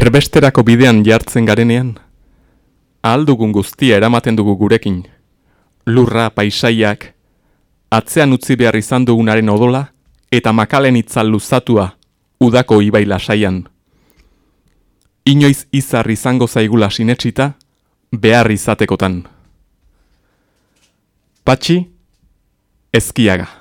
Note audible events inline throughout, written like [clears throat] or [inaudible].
Erbesterako bidean jartzen garenean, ahaldugun guztia eramaten dugu gurekin, lurra, paisaiak, atzean utzi behar izan dugunaren odola, eta makalen itzal luzatua, udako ibai lasaian. Inoiz izar izango zaigula sinetsita, behar izatekotan. Patxi, ezkiaga.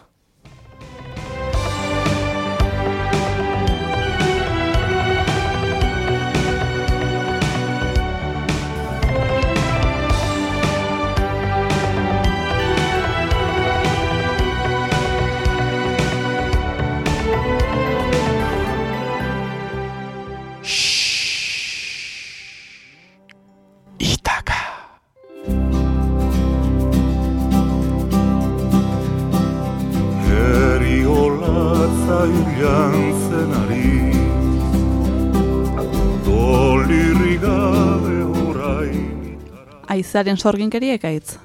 Aizaren sorginkeria ekaitz.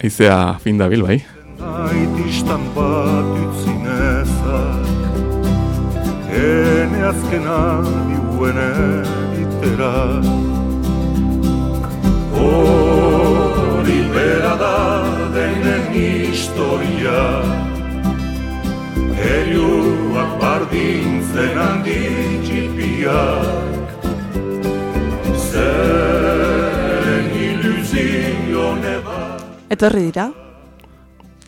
Aizea fin da bil, bai. Aitistan bat utzinezak Ene azkena diuen editera Hori bera da denen historia Heriuak bardintzen handi txipiak neba Etorri dira,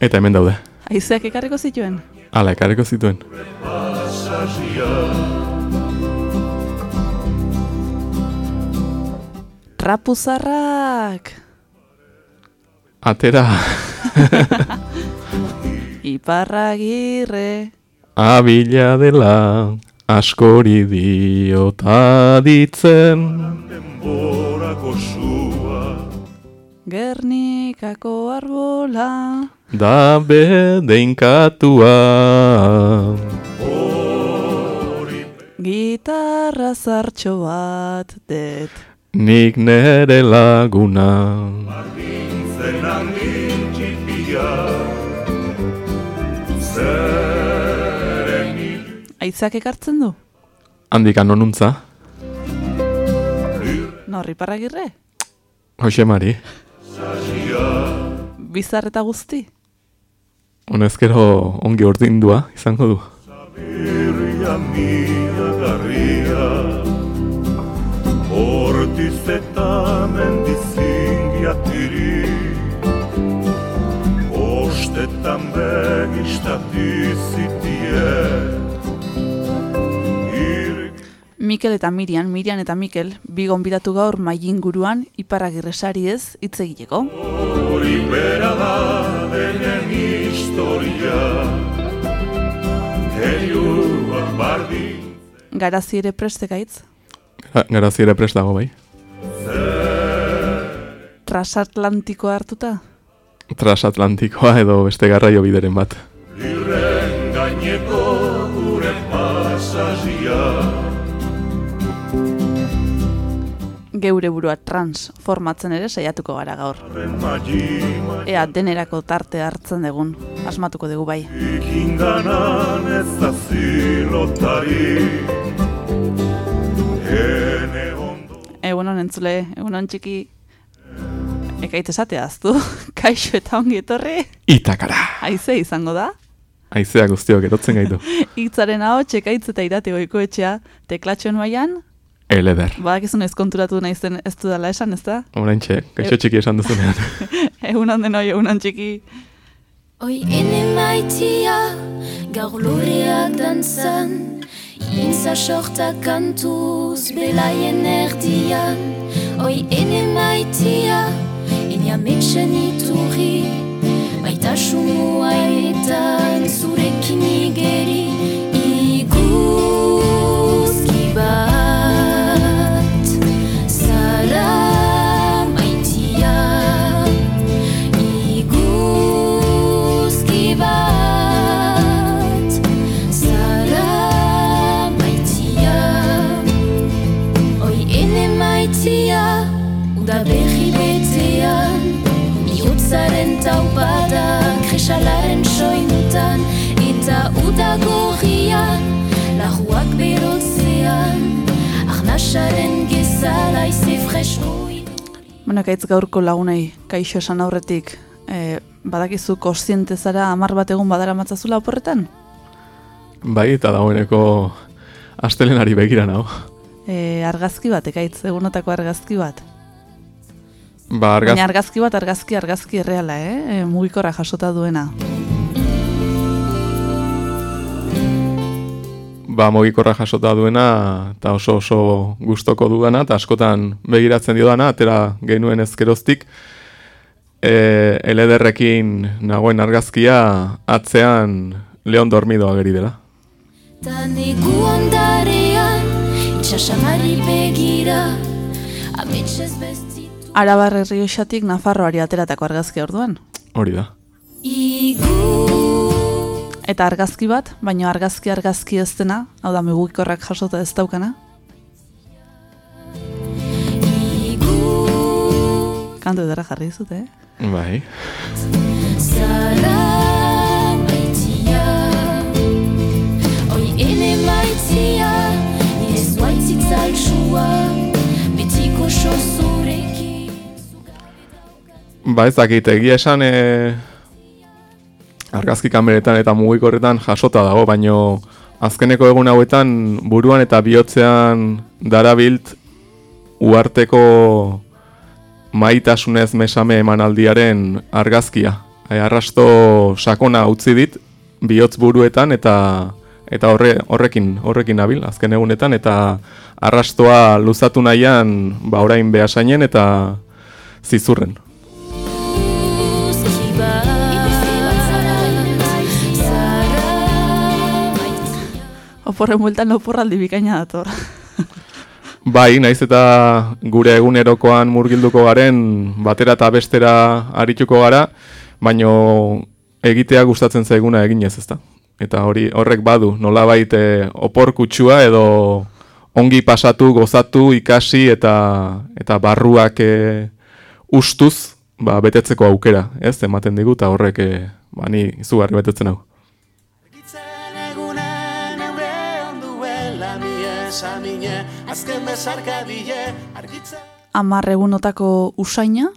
Eta hemen daude. aizeak ekarriko zituen. Hala, ekarriko zituen. Rapuzarrak! Atera, [laughs] Iparragirre! abila dela, askori diota ditzen. denborako Gernikako arbola! Da bedeinkatua. Gitarra zartxo bat det. Nik nere laguna. zen handi txipia Zeren Aizeak ekartzen du? Handik anonuntza. Nor, Iparragirre? Jose Mari. Bizar eta guzti? Honezkero ongi urdindua izango du. irria mila garria Hortiz eta mendizingiatiri Ostetan begistatizitie Ir Mikel eta Mirian, Mirian eta Mikel, bi gonbidatu gaur maien guruan Iparragirre sari ez hitz egiteko. hori bera da denen historia Heriuak bardin Garazi ere prestekaitz, Gara- Garazi ere prest dago bai. trasatlantiko hartuta. Transatlantikoa edo beste garraio bideren bat. Lirren gaineko gure pasazia Geure burua transformatzen ere saiatuko gara gaur. Ea denerako tarte hartzen dugun, asmatuko dugu bai. Ene ondo Egunon entzule, egunon txiki, ekait esatea aztu, [laughs] kaixo eta ongi etorri, Itakara! haize izango da. Aizea guztiok erotzen gaitu. [laughs] Hitzaren hau txekaitz eta irate goiko etxea, teklatxoen baian, Eleder. badakizun ez konturatu naizen ez dudala esan, ez da? Oraintxe, gaixo txiki esan duzunean. [laughs] Egunon denoi, egunon txiki. Oi ene maitia, gaur loreak dantzan Intza sorta kantuz belaien erdian Oi ene maitia, ene ametxen iturri Baita sumuaetan zurekin igeri Iguzki bat soinutan Eta uda gorrian Lahuak berotzean Arna Lasaren gezala ize fresko Bueno, ekaitz gaurko lagunei kaixo esan aurretik, e, badakizu kontziente zara hamar bat egun badara matzazula oporretan? Bai, eta dagoeneko astelenari begira nago. E, argazki bat, ekaitz, egunotako argazki bat. Ba, argaz... Baina argazki bat, argazki, argazki erreala, eh? E, mugikorra jasota duena. Ba, mogikorra jasota duena, eta oso oso gustoko duena, eta askotan begiratzen diodana, atera genuen ezkeroztik, e, elederrekin nagoen argazkia atzean leon dormido ageri dela. Ta negu ondarean Itxasamari begira Ametsez bestitu Arabar herrioxatik Nafarroari ateratako argazki orduan. Hori da. Igu Eta argazki bat, baina argazki argazki ez dena, hau da mugikorrak jasota ez daukana. Kantu edera jarri dizut, eh? Bai. Zara maitia Oi ene maitia Nire zuaitzik zaltsua Betiko sozurekin Ba ez dakit, egia esan e, argazki kameretan eta mugikorretan jasota dago, baino azkeneko egun hauetan buruan eta bihotzean darabilt uarteko maitasunez mesame emanaldiaren argazkia. E, arrasto sakona utzi dit bihotz buruetan eta eta horre, horrekin horrekin nabil azken egunetan eta arrastoa luzatu nahian ba orain behasainen eta zizurren. Oporren bueltan oporraldi bikaina dator. [laughs] Bai, naiz eta gure egunerokoan murgilduko garen batera eta bestera arituko gara, baino egitea gustatzen zaiguna eginez ezta. Eta hori horrek badu, nolabait e, opor kutsua edo ongi pasatu, gozatu, ikasi eta eta barruak e, ustuz ba, betetzeko aukera, ez, ematen digu, eta horrek e, ba, ni izugarri betetzen hau. Azken bezarka bile argitzen Amar egunotako usaina,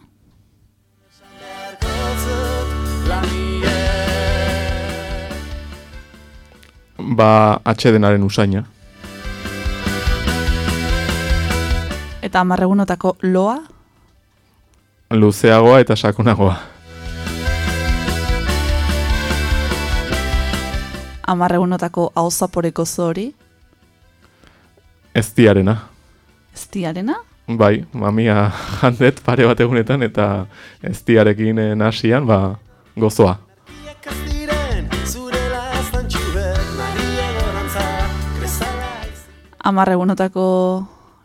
Ba, atxedenaren usaina. eta amar egunotako loa, Luzeagoa eta sakonagoa. amar egunotako hauzaporeko zori, Eztiarena. eztiarena, Bai, mamia jandet pare bat egunetan eta eztiarekin eh, nasian, ba, gozoa. Amar egunotako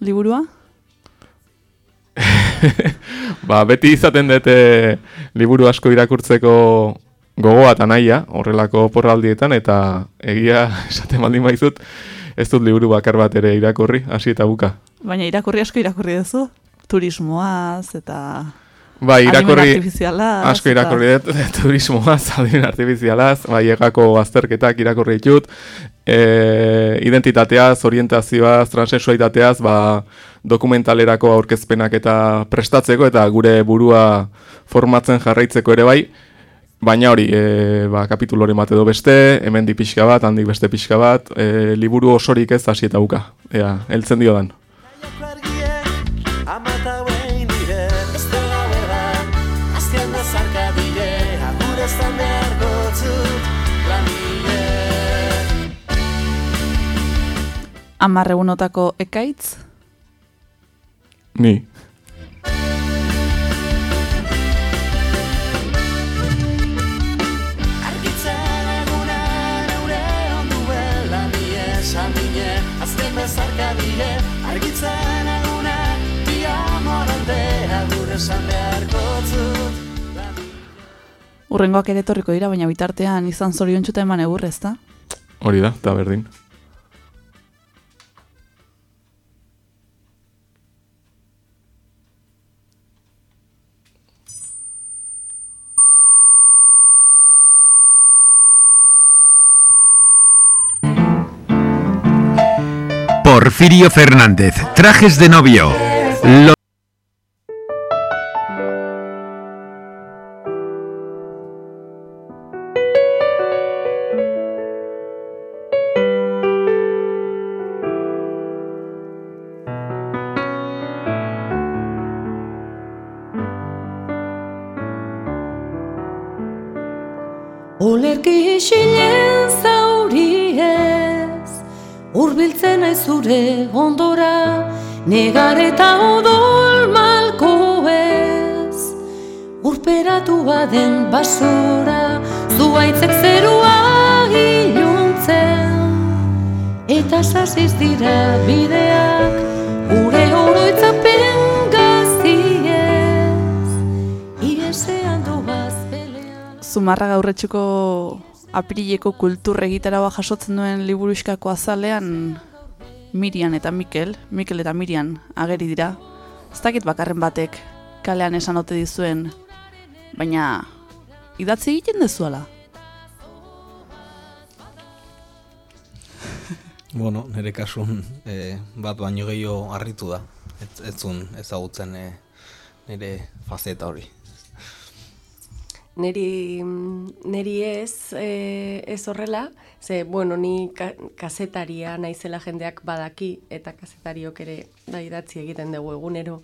liburua, [laughs] Ba, beti izaten dute liburu asko irakurtzeko gogoa eta nahia, horrelako porraldietan, eta egia [laughs] esaten baldin baizut, ez dut liburu bakar bat ere irakurri, hasi eta buka. baina irakurri asko irakurri duzu, turismoaz eta Bai, irakurri, asko irakurri dut, [laughs] turismoaz, adimen artifizialaz, bai, egako azterketak irakurri ditut, e, identitateaz, orientazioaz, transexualitateaz, ba, dokumentalerako aurkezpenak eta prestatzeko eta gure burua formatzen jarraitzeko ere bai, baina hori, e, ba, kapitulu hori edo beste, hemen di pixka bat, handik beste pixka bat, e, liburu osorik ez hasi eta buka, ea, heltzen dio dan. Joko argiek amata urrengoak ere etorriko dira, baina bitartean izan zorion txuta eman egur, ezta? Hori da, eta berdin. Por Porfirio Fernández, trajes de novio. Negar eta odol malko ez Urperatu baden basora Zuaitzek zerua iluntzen. Eta sasiz dira bideak Gure oroitzapen gaziez Iesean doaz pelea Zumarra gaurretxuko apirileko kultur egitaragoa jasotzen duen liburuskako azalean Mirian eta Mikel, Mikel eta Mirian ageri dira. Ez dakit bakarren batek kalean esan ote dizuen, baina idatzi egiten dezuala. [laughs] Bueno, nire kasun e, bat baino gehiago harritu da. Ez, zuen ezagutzen e, nire fazeta hori. Neri, neri ez, e, ez horrela, ze, bueno, ni ka, kazetaria naizela jendeak badaki, eta kazetariok ere da idatzi egiten dugu egunero,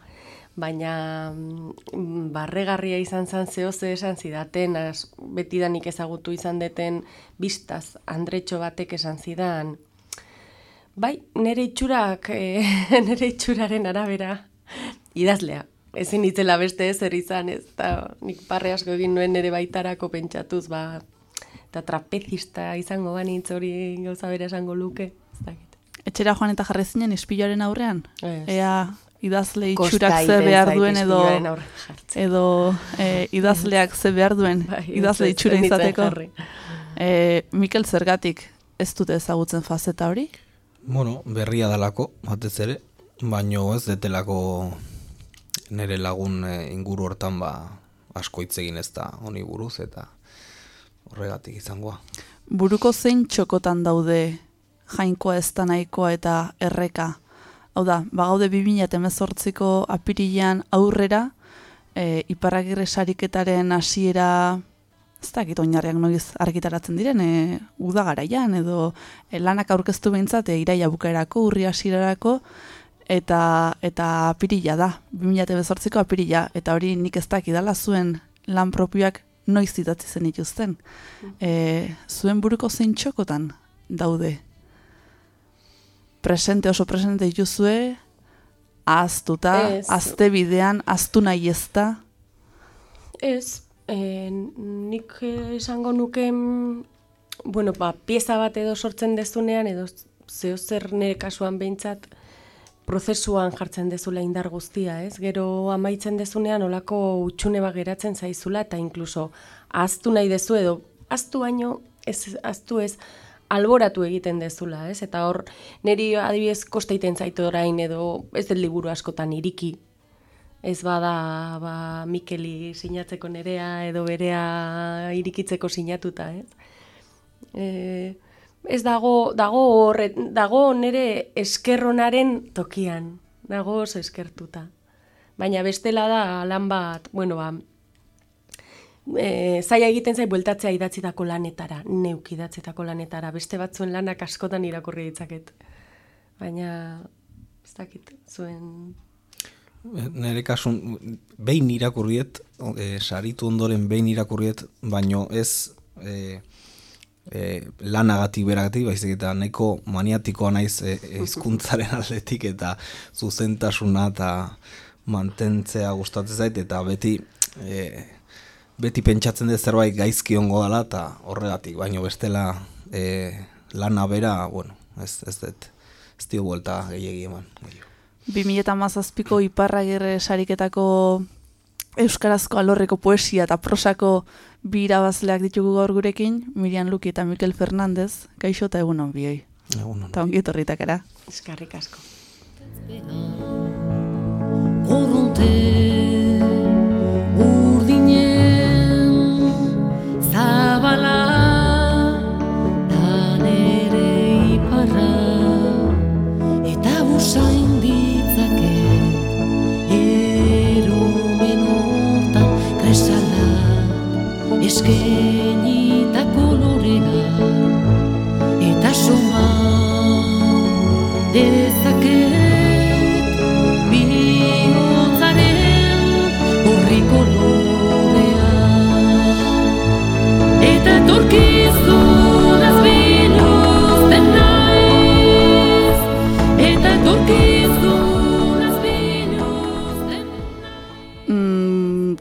baina mm, barregarria izan zan zeo ze esan zidaten, az, betidanik ezagutu izan deten biztaz, andretxo batek esan zidan, bai, nire itxurak, [laughs] e, nire itxuraren arabera, idazlea, ezin itzela beste ezer izan, ez, eta nik parre asko egin nuen nire baitarako pentsatuz, ba, eta trapezista izango banitz hori gauza bere esango luke, ez dakit. Etxera joan eta jarri zinen ispiloaren aurrean? Ez. Ea idazle itxurak ze behar duen edo edo e, idazleak ze behar duen Bai, idazle ez, ez itxura izateko. E, Mikel zergatik ez dute ezagutzen fazeta hori? Bueno, berria dalako, batez ere, baino ez detelako nire lagun e, inguru hortan ba asko hitz egin ez da honi buruz eta horregatik izangoa. Buruko zein txokotan daude jainkoa ez da nahikoa eta erreka. Hau da, bagaude 2018ko apirilean aurrera, e, iparragirre sariketaren hasiera ez dakit oinarriak noiz argitaratzen diren, e, uda garaian edo e, lanak aurkeztu behintzat e, iraia bukaerako, urri hasierarako eta eta apirila da, 2018ko apirila, eta hori nik ez dakidala zuen lan propioak noiz idatzi zen dituzten. E, zuen buruko zein txokotan daude? Presente oso presente dituzue, ahaztuta, Ez. azte bidean, aztu nahi ez da, Ez, e, nik esango nuke, bueno, ba, pieza bat edo sortzen dezunean, edo zeo zer nire kasuan behintzat, prozesuan jartzen dezula indar guztia, ez? Gero amaitzen dezunean olako utxune bat geratzen zaizula eta inkluso ahaztu nahi dezu edo ahaztu baino ez ahaztu ez alboratu egiten dezula, ez? Eta hor niri adibidez kosta egiten zaitu orain edo ez dut liburu askotan iriki. Ez bada ba, Mikeli sinatzeko nerea edo berea irikitzeko sinatuta, ez? E, ez dago, dago, horre, dago nire eskerronaren tokian, dago eskertuta. Baina bestela da lan bat, bueno, ba, e, zaila egiten zai bueltatzea idatzitako lanetara, neuk idatzitako lanetara, beste batzuen lanak askotan irakurri ditzaket. Baina, ez dakit, zuen... Nire kasun, behin irakurriet, e, saritu ondoren behin irakurriet, baino ez e, e, lanagatik beragatik, baizik eta nahiko maniatikoa naiz e, [laughs] hizkuntzaren aldetik eta zuzentasuna eta mantentzea gustatzen zait eta beti e, beti pentsatzen dut zerbait gaizki ongo dela eta horregatik, baino bestela e, lana bera, bueno, ez, ez dut, ez dio buelta gehiagi eman. gehiago. 2017ko iparragirre sariketako euskarazko alorreko poesia eta prosako bi irabazleak ditugu gaur gurekin, Miriam Luki eta Mikel Fernandez, kaixo eta egun on bioi. Egun on. Eta ongi etorritakera. Eskarrik asko. day.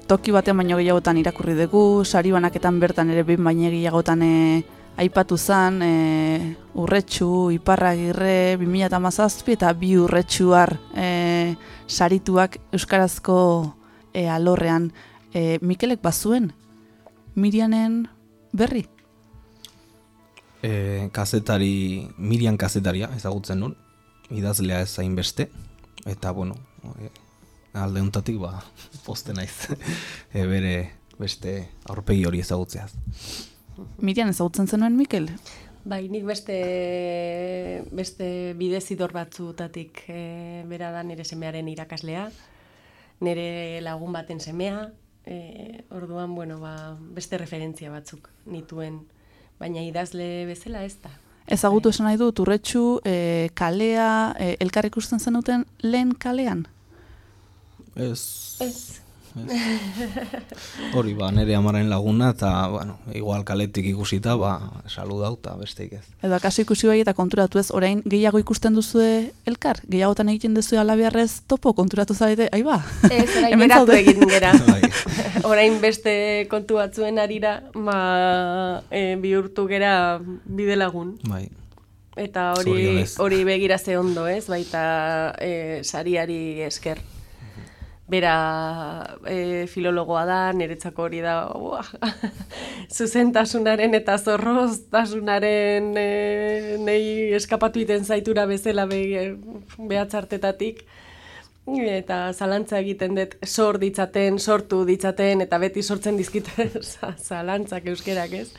Toki batean baino gehiagotan irakurri dugu, sari banaketan bertan ere behin baino gehiagotan e, aipatu zan, e, urretxu, iparragirre, 2008 eta bi urretxuar e, sarituak Euskarazko e, alorrean. E, Mikelek bazuen, Mirianen berri? E, kazetari, Mirian kazetaria ezagutzen nun, idazlea ez hainbeste, eta bueno, alde hontatik ba, poste naiz, [laughs] e, bere beste aurpegi hori ezagutzeaz. Mirian ezagutzen zenuen Mikel? Bai, nik beste, beste bidezidor batzutatik e, bera da nire semearen irakaslea, nire lagun baten semea, e, orduan, bueno, ba, beste referentzia batzuk nituen, baina idazle bezala ez da. Ezagutu esan nahi dut, urretxu, e, kalea, e, elkar ikusten zenuten lehen kalean? Ez, Ez. hori ba, nire amaren laguna, eta, bueno, igual kaletik ikusita, ba, saludau eta besteik ez. Edo akaso ikusi bai eta konturatu ez, orain gehiago ikusten duzue elkar? Gehiagotan egiten duzu alabiarrez topo konturatu zaite, ai ba? Ez, orain [laughs] zaude. egin gera. [laughs] [laughs] Orain beste kontu batzuen arira, ba, e, bihurtu gera bidelagun. Bai, Eta hori hori begira ze ondo, ez? Baita e, sariari esker. Bera e, filologoa da, niretzako hori da, uah, [laughs] zuzentasunaren eta zorroztasunaren e, nei eskapatu iten zaitura bezala be, behatzartetatik. Eta zalantza egiten dut sor ditzaten, sortu ditzaten, eta beti sortzen dizkite [laughs] za- zalantzak euskerak ez.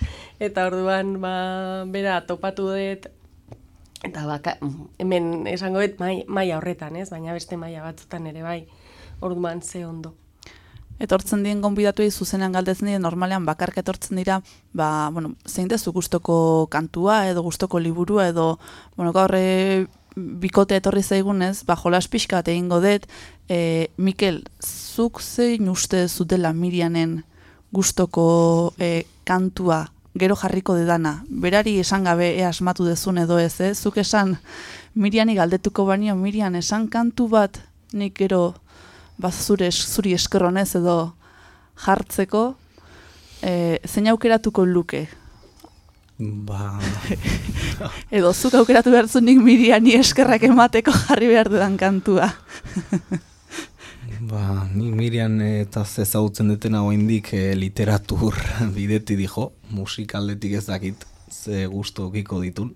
Eta orduan, ba, bera topatu dut, eta baka, hemen esango dut mai, maila horretan ez, baina beste maila batzutan ere bai, orduan ze ondo. Etortzen dien gonbidatuei zuzenean galdetzen dien normalean bakarka etortzen dira, ba, bueno, zein dezu gustoko kantua edo gustoko liburua edo, bueno, gaur e, bikote etorri zaigunez, ba, jolas pixka egingo dut, e, Mikel, zuk zein uste zutela Mirianen gustoko e, kantua gero jarriko dedana, berari esan gabe ea asmatu dezun edo ez, eh? zuk esan Miriani galdetuko banio, Mirian esan kantu bat nik gero ba, zure, zuri eskerronez edo jartzeko, e, zein aukeratuko luke? ba, [laughs] Edo zuk aukeratu behar nik Miriani eskerrak emateko jarri behar dudan kantua. ba, ni Mirian eta ezagutzen detena oraindik eh, literatur [laughs] bideti dijo, musikaldetik ez dakit ze gusto okiko ditun.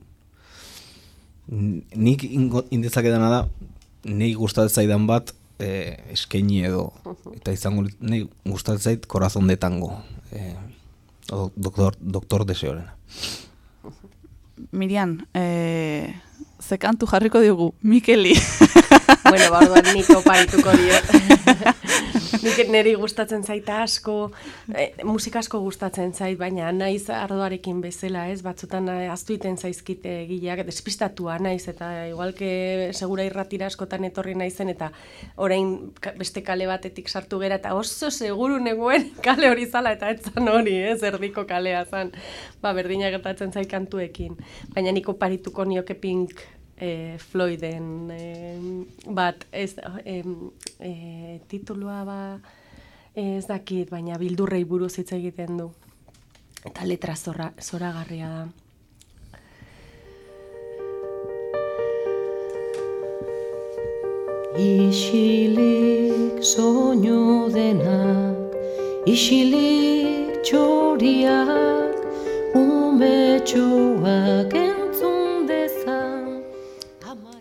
Nik ingo- indezakedana da, nik gustatzen zaidan bat, eh, eskaini edo, eta izango nik gustatzen zait corazón de tango, eh, o doktor, doktor deseorena. Mirian, e, ze kantu jarriko diogu, Mikeli. [laughs] bueno, ba, orduan nik oparituko diot. [laughs] nik niri gustatzen zaita asko, eh, musika asko gustatzen zait, baina naiz ardoarekin bezala, ez? Batzutan eh, ahaztu iten zaizkite gileak, despistatua naiz, eta igualke segura irratira askotan etorri naizen, eta orain beste kale batetik sartu gera, eta oso seguru negoen [laughs] kale hori zala, eta etzan hori, ez? Erdiko kalea zan. Ba, berdina gertatzen zait kantuekin. Baina nik oparituko nioke pink e, Floyden e, bat ez e, e, titulua ba ez dakit, baina bildurrei buruz hitz egiten du. Eta letra zorra, zoragarria da. Isilik soinu denak, isilik txoriak, entzun dezan.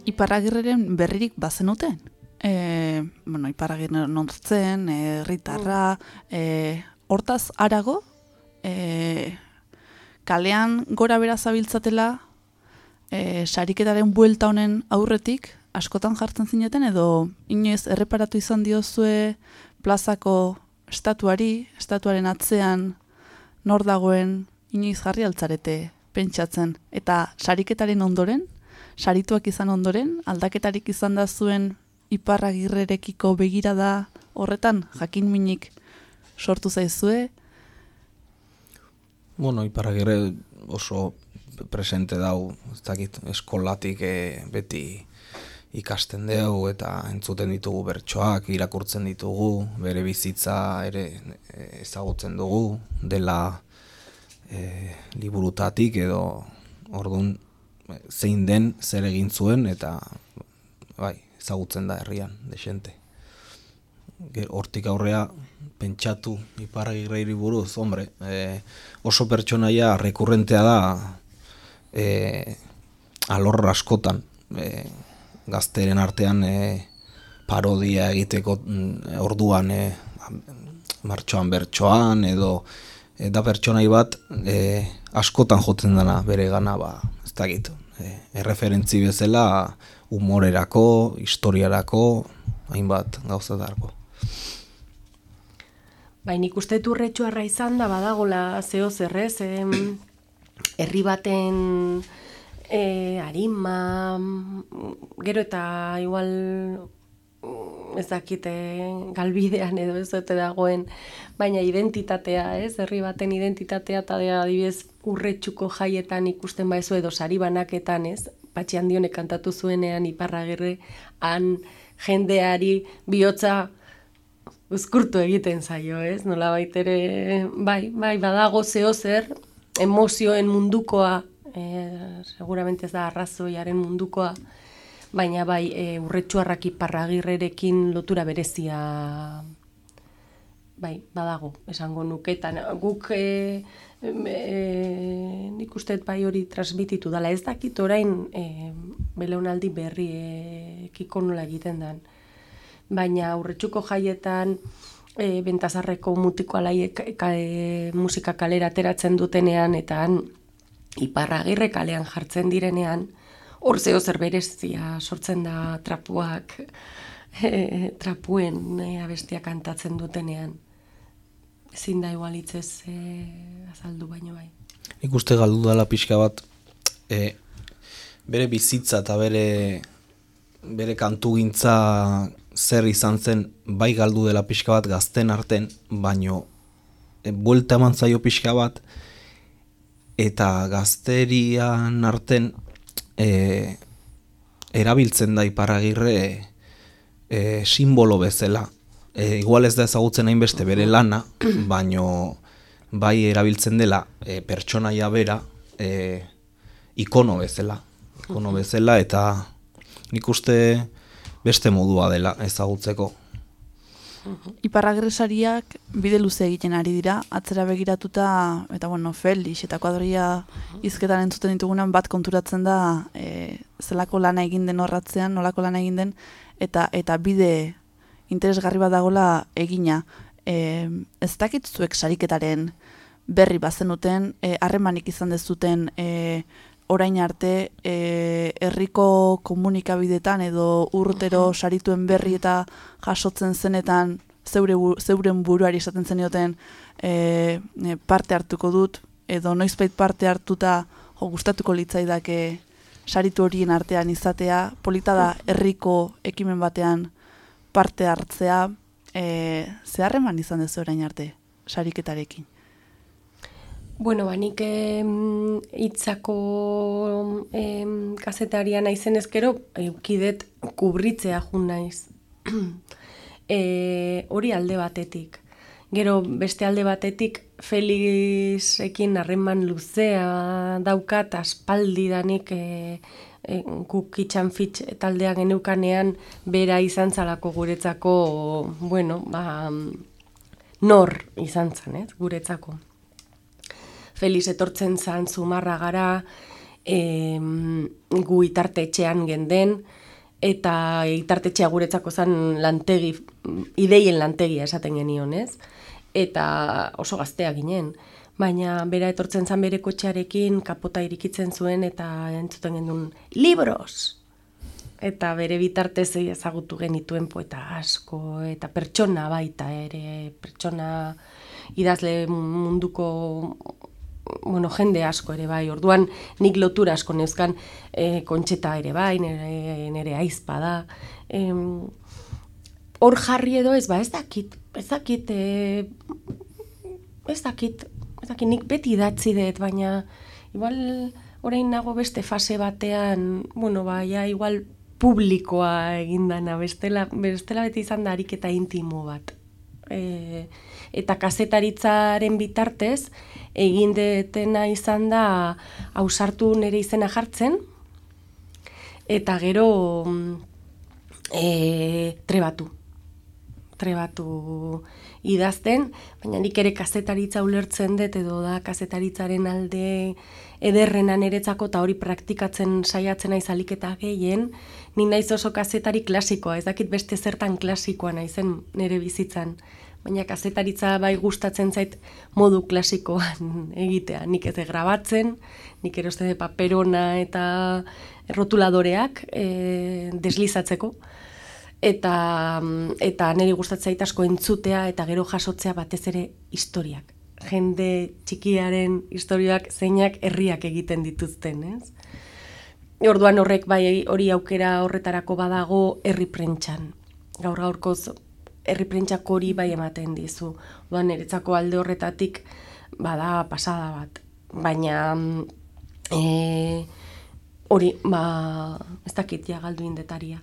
Iparragirreren berririk bazenuten? E, bueno, iparragirre nontzen, herritarra, e, hortaz arago, e, kalean gora bera zabiltzatela, e, sariketaren buelta honen aurretik, askotan jartzen zineten, edo inoiz erreparatu izan diozue plazako estatuari, estatuaren atzean nor dagoen inoiz jarri altzarete pentsatzen. Eta sariketaren ondoren, sarituak izan ondoren, aldaketarik izan da zuen iparragirrerekiko begirada horretan, jakin minik sortu zaizue, Bueno, iparragirre oso presente dau, ez dakit, eskolatik eh, beti ikasten dugu eta entzuten ditugu bertsoak, irakurtzen ditugu, bere bizitza ere eh, ezagutzen dugu, dela eh, liburutatik edo ordun zein den zer egin zuen eta bai, ezagutzen da herrian, desente. Hortik aurrea pentsatu iparragirreiri buruz, hombre, eh, oso pertsonaia rekurrentea da eh, alor askotan, eh, gazteren artean eh, parodia egiteko mm, orduan eh, martxoan bertsoan edo da pertsonai bat eh, askotan jotzen dana bere gana ba, ez dakit, erreferentzi bezala humorerako, historiarako, hainbat gauzatarako. Bai, nik uste dut urretxuarra izan da badagola zeo zerrez, [clears throat] herri baten e, arima, gero eta igual ez dakite galbidean edo ez dute dagoen, baina identitatea, ez? Herri baten identitatea eta adibidez urretxuko jaietan ikusten baizu edo sari banaketan, ez? Patxi handionek kantatu zuenean iparragirre han jendeari bihotza uzkurtu egiten zaio, ez? Nola ere, bai, bai, badago zeo zer, emozioen mundukoa, e, seguramente ez da arrazoiaren mundukoa, baina bai, e, urretxuarrak iparragirrerekin lotura berezia bai, badago, esango nuketan. Guk e, e, nik uste bai hori transmititu dela. Ez dakit orain e, belaunaldi berriekiko nola egiten den baina aurretxuko jaietan e, bentazarreko mutiko alaiek e, musika kalera ateratzen dutenean eta han iparragirre kalean jartzen direnean hor zeo zer sortzen da trapuak e, trapuen e, abestia kantatzen dutenean. Ezin da igual hitzez e, azaldu baino bai. Nik uste galdu dela pixka bat e, bere bizitza eta bere bere kantugintza zer izan zen bai galdu dela pixka bat gazten arten, baino e, buelta eman zaio pixka bat eta gazterian arten e, erabiltzen da iparragirre e, simbolo bezala. E, igual ez da ezagutzen hainbeste bere lana, [clears throat] baino bai erabiltzen dela e, pertsonaia bera e, ikono bezala. Ikono bezala eta nik uste beste modua dela ezagutzeko. Iparragresariak bide luze egiten ari dira, atzera begiratuta, eta bueno, Felix eta kuadria izketan entzuten ditugunan bat konturatzen da e, zelako lana egin den horratzean, nolako lana egin den, eta eta bide interesgarri bat dagola egina. E, ez dakit zuek sariketaren berri bazenuten, e, harremanik izan dezuten e, orain arte e, herriko komunikabidetan edo urtero sarituen berri eta jasotzen zenetan zeure, zeuren buruari esaten zenioten e, e, parte hartuko dut edo noizbait parte hartuta jo, gustatuko litzaidake saritu horien artean izatea, polita da herriko ekimen batean parte hartzea, e, zeharreman izan dezu orain arte sariketarekin. Bueno, ba, nik hitzako em, kazetaria naizen ezkero, eukidet kubritzea jun naiz. e, [clears throat] hori alde batetik. Gero beste alde batetik Felixekin harreman luzea daukat aspaldi danik e, e, guk fitx taldea geneukanean bera izan zalako guretzako, bueno, ba, nor izan zan, ez, guretzako. Felix etortzen zan zumarra gara, em, gu itartetxean genden, eta itartetxea guretzako zan lantegi, ideien lantegia esaten genion, ez? Eta oso gaztea ginen. Baina bera etortzen zan bere kotxearekin kapota irikitzen zuen eta entzuten genuen libros! Eta bere bitartez ezagutu genituen poeta asko, eta pertsona baita ere, pertsona idazle munduko bueno, jende asko ere bai, orduan nik lotura asko neuzkan e, kontxeta ere bai, nere, nere aizpa da. Em, hor jarri edo ez, ba, ez dakit, ez dakit, e, ez dakit, ez dakit, nik beti idatzi dut, baina igual orain nago beste fase batean, bueno, ba, ja, igual publikoa egindana, bestela, bestela beti izan da ariketa intimo bat. E, eta kazetaritzaren bitartez, egin detena izan da ausartu nire izena jartzen, eta gero mm, e, trebatu. Trebatu idazten, baina nik ere kazetaritza ulertzen dut edo da kazetaritzaren alde ederrena niretzako eta hori praktikatzen saiatzen naiz aliketa gehien, ni naiz oso kazetari klasikoa, ez dakit beste zertan klasikoa naizen nire bizitzan baina kazetaritza bai gustatzen zait modu klasikoan egitea. Nik ez grabatzen, nik eroste paperona eta rotuladoreak e, deslizatzeko. Eta, eta niri gustatzen zait asko entzutea eta gero jasotzea batez ere historiak. Jende txikiaren historiak zeinak herriak egiten dituzten, ez? Orduan horrek bai hori aukera horretarako badago herri prentxan. Gaur gaurkoz herri prentsak hori bai ematen dizu. Oda niretzako alde horretatik bada pasada bat. Baina e, hori, ba, ez dakit ja galdu indetaria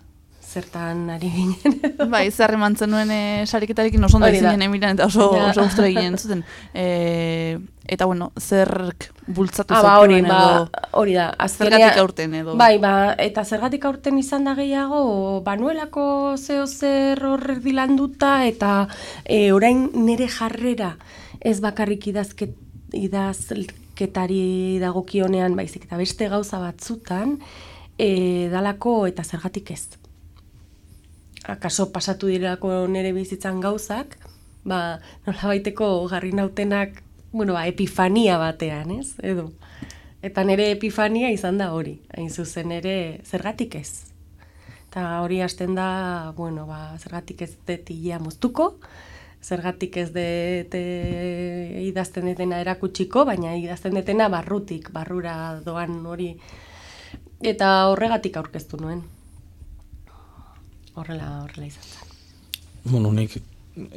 zertan ari ginen. [laughs] bai, zer emantzen nuen e, sariketarekin oso ondo izinen emiran eta oso, Ja. oso gustura eginen [laughs] zuten. E, eta bueno, zerk bultzatu Ah, ba, hori, zaituen ba, edo hori da. zergatik aurten edo. Bai, ba, eta zergatik aurten izan da gehiago, banuelako zeo zer horre dilanduta, eta e, orain nire jarrera ez bakarrik idazket, idazketari dagokionean, baizik, eta beste gauza batzutan, e, dalako eta zergatik ez. Akaso pasatu direlako nire bizitzan gauzak, ba, nola baiteko jarri nautenak, bueno, ba, epifania batean, ez? Edo. Eta nire epifania izan da hori, hain zuzen ere zergatik ez. Eta hori hasten da, bueno, ba, zergatik ez dut hilea moztuko, zergatik ez dut e, idazten detena erakutsiko, baina idazten detena barrutik, barrura doan hori. Eta horregatik aurkeztu nuen. Horrela, horrela izan zen. Bueno, nik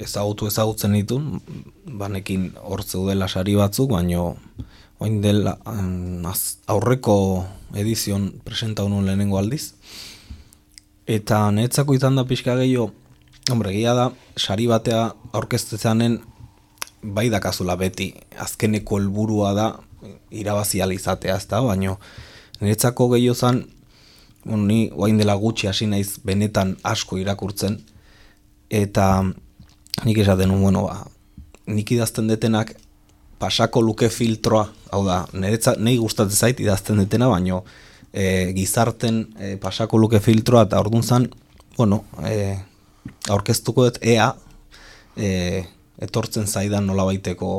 ezagutu ezagutzen ditun, banekin hor zeudela sari batzuk, baino oin dela mm, aurreko edizion presenta nuen lehenengo aldiz. Eta netzako izan da pixka gehiago, hombre, gila da, sari batea aurkeztetzanen bai dakazula beti, azkeneko helburua da irabazi ahal izatea, ezta, baino niretzako gehiago zan, bueno, ni oain dela gutxi hasi naiz benetan asko irakurtzen, eta nik esaten nuen, bueno, ba, nik idazten detenak pasako luke filtroa, hau da, niretza, nahi gustatzen zait idazten detena, baino e, gizarten e, pasako luke filtroa, eta orduan zan, bueno, e, aurkeztuko dut ea, e, etortzen zaidan nolabaiteko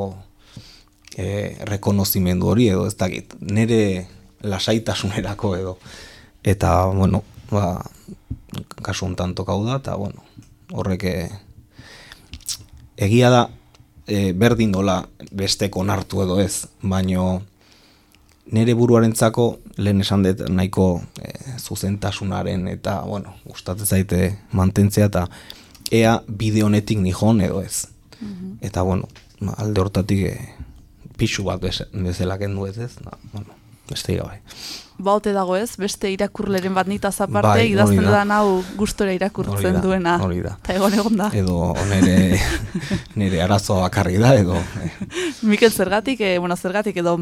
e, rekonozimendu hori edo ez dakit, nire lasaitasunerako edo. Eta, bueno, ba, kasu honetan tokau da, eta, bueno, horrek eh, egia da e, berdin dola besteko onartu edo ez, baino nire buruarentzako lehen esan dut nahiko e, zuzentasunaren eta, bueno, gustatzen zaite mantentzea eta ea bide honetik nijon edo ez. Eta, bueno, ba, alde hortatik e, pixu bat bez, bezala kendu ez ez, da, bueno, beste bai. Baute dago ez, beste irakurleren bat nitaz aparte, Bai, idazten da. hau gustora irakurtzen da, duena. hori da. Eta egon egon da. Edo nire, [laughs] nire arazoa bakarri da, edo... eh, Mikel zergatik, e, bueno, zergatik edo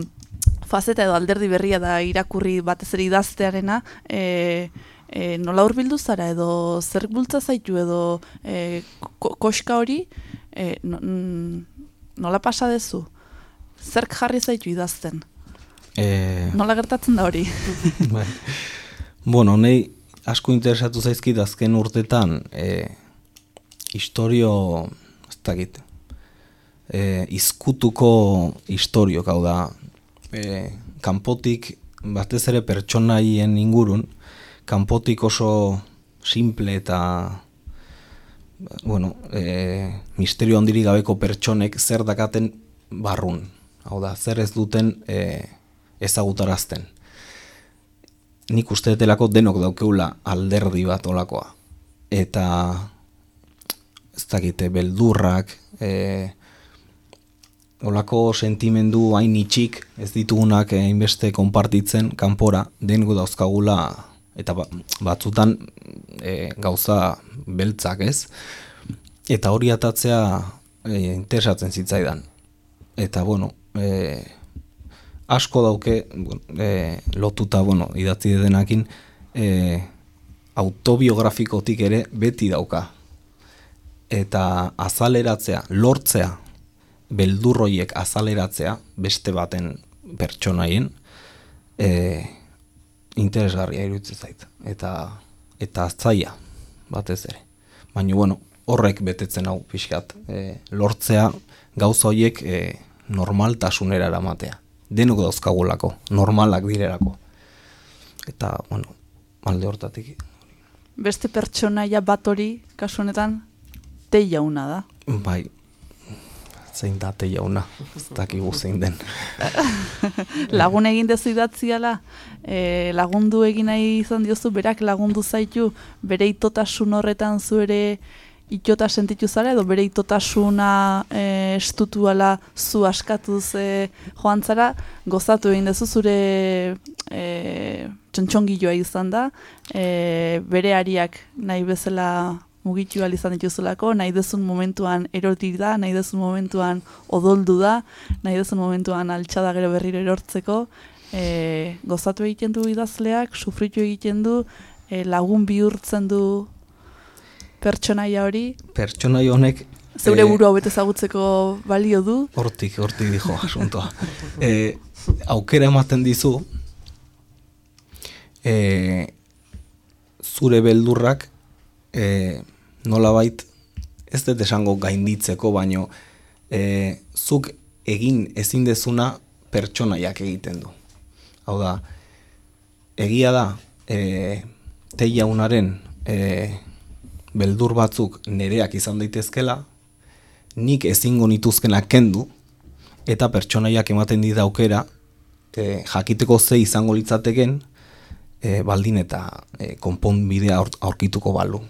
fazeta edo alderdi berria da irakurri batez ere idaztearena, e, e, nola hurbildu zara edo zer bultza zaitu edo e, ko- koska hori e, no, nola pasa dezu? Zerk jarri zaitu idazten? Eh, Nola gertatzen da hori? [laughs] bai. Bueno, nahi asko interesatu zaizkit azken urtetan e, historio, ez dakit, e, izkutuko historiok, hau da, e, kanpotik, batez ere pertsonaien ingurun, kanpotik oso simple eta bueno, e, misterio handirik gabeko pertsonek zer dakaten barrun. Hau da, zer ez duten e, ezagutarazten. Nik uste delako denok daukeula alderdi bat olakoa. Eta ez dakite, beldurrak, e, olako sentimendu hain itxik ez ditugunak eh, hainbeste konpartitzen kanpora dengo dauzkagula eta ba- batzutan e, gauza beltzak ez eta hori atatzea e, interesatzen zitzaidan eta bueno e, asko dauke bueno, e, lotuta bueno, idatzi denakin e, autobiografikotik ere beti dauka. Eta azaleratzea, lortzea beldurroiek azaleratzea beste baten pertsonaien e, interesgarria iruditzen zait. Eta eta zaila batez ere. Baina bueno horrek betetzen hau pixkat e, lortzea gauza horiek e, normaltasunera eramatea denok dauzkagulako normalak direlako. Eta bueno alde hortatik. Beste pertsonaia bat hori, kasu honetan, teiauna da. bai. Zein da te jauna? Ez dakigu zein den. [laughs] Lagun egin dezu idatziala, e, lagundu egin nahi izan diozu, berak lagundu zaitu, bere itotasun horretan zu ere itota sentitu zara, edo bere itotasuna e, estutuala zu askatuz e, joan zara, gozatu egin dezu zure e, txontxongilloa izan da, e, bere ariak nahi bezala mugitu izan dituzulako, nahi dezun momentuan erotik da, nahi dezun momentuan odoldu da, nahi dezun momentuan altxada gero berriro erortzeko, e, gozatu egiten du idazleak, sufritu egiten du, e, lagun bihurtzen du pertsonaia hori, pertsonai honek zeure eh, burua hobeto ezagutzeko balio du, Hortik, hortik dijo [laughs] asuntoa. e, aukera ematen dizu, e, zure beldurrak e, nolabait, ez dut esango gainditzeko, baino e, zuk egin ezin dezuna pertsonaiak egiten du. Hau da, egia da, e, teiaunaren e, beldur batzuk nereak izan daitezkela, nik ezingo nituzkenak kendu, eta pertsonaiak ematen dit aukera e, jakiteko ze izango litzateken e, baldin eta e, konponbidea aur, aurkituko balu.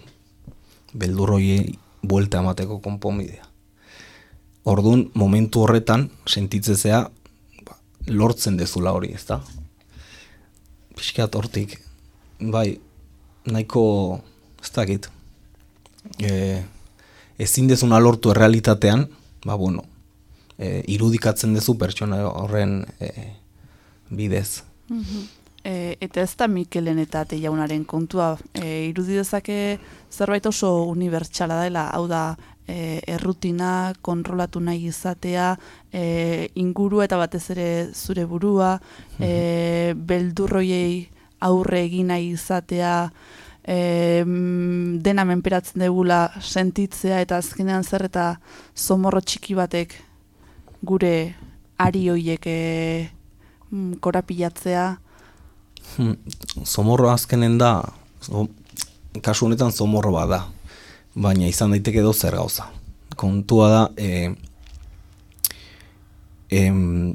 Beldur hoiei buelta emateko konponbidea. Ordun momentu horretan sentitzezea ba, lortzen dezula hori, ezta? Pixkat hortik, bai, nahiko, ez dakit, e, ezin dezuna lortu errealitatean, ba, bueno, e, irudikatzen dezu pertsona horren e, bidez. E, eta ez da Mikelen eta Teiaunaren kontua. E, irudi dezake zerbait oso unibertsala dela, hau da, e, errutina, kontrolatu nahi izatea, e, inguru eta batez ere zure burua, e, beldurroiei aurre egin nahi izatea, e, dena menperatzen degula sentitzea eta azkenean zer eta zomorro txiki batek gure ari hoiek e, mm, korapilatzea, Hmm, Zomorro azkenen da, zo, kasu honetan zomorro bat da, baina izan daiteke edo zer gauza. Kontua da, e, em,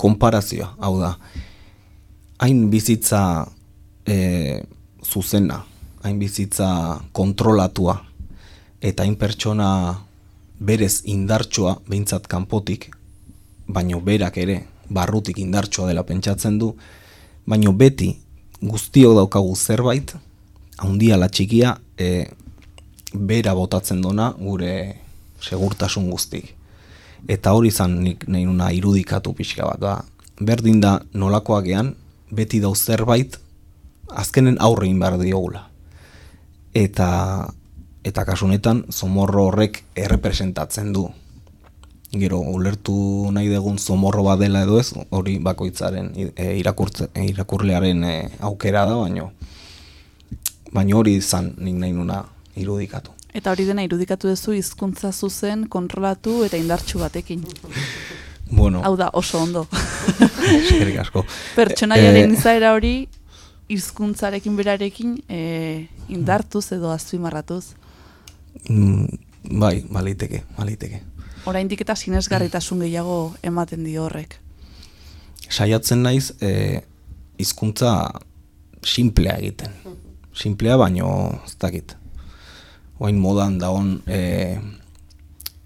konparazioa, hau da, hain bizitza e, zuzena, hain bizitza kontrolatua, eta hain pertsona berez indartsoa, behintzat kanpotik, baino berak ere, barrutik indartsoa dela pentsatzen du, baino beti guztiok daukagu zerbait, handia la txikia, e, bera botatzen dona gure segurtasun guztik. Eta hori izan nik nahi nuna irudikatu pixka bat, da. Berdin da nolakoak gean, beti dau zerbait, azkenen aurre egin behar diogula. Eta, eta kasunetan, zomorro horrek errepresentatzen du. Gero, ulertu nahi dugun zomorro bat dela edo ez, hori bakoitzaren e, irakurtze, e, irakurlearen e, aukera da, baino, baino hori izan nik nahi nuna irudikatu. Eta hori dena irudikatu duzu hizkuntza zuzen, kontrolatu eta indartsu batekin. Bueno, Hau da, oso ondo. [laughs] eskerrik asko. Pertsonaiaren Eh, izaera hori hizkuntzarekin berarekin e, indartuz edo azpimarratuz. Mm, bai, baliteke, baliteke. Oraindik eta sinesgarritasun gehiago ematen dio horrek. Saiatzen naiz e, hizkuntza simplea egiten. Simplea baino ez dakit. Oain modan dagon e,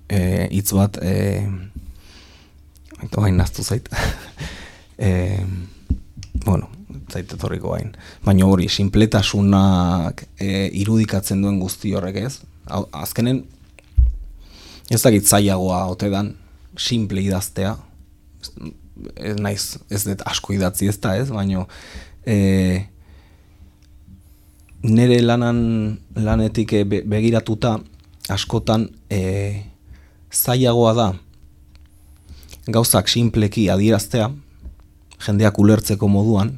e, hitz bat e, oain naztu zait. [laughs] e, bueno, zait etorriko hain. Baina hori, simpletasunak e, irudikatzen duen guzti horrek ez. Azkenen, ez dakit zailagoa ote dan, simple idaztea. Ez, naiz, ez dut asko idatzi ez da ez, baina e, nire lanan, lanetik e, be- begiratuta askotan e, zailagoa da gauzak simpleki adieraztea, jendeak ulertzeko moduan,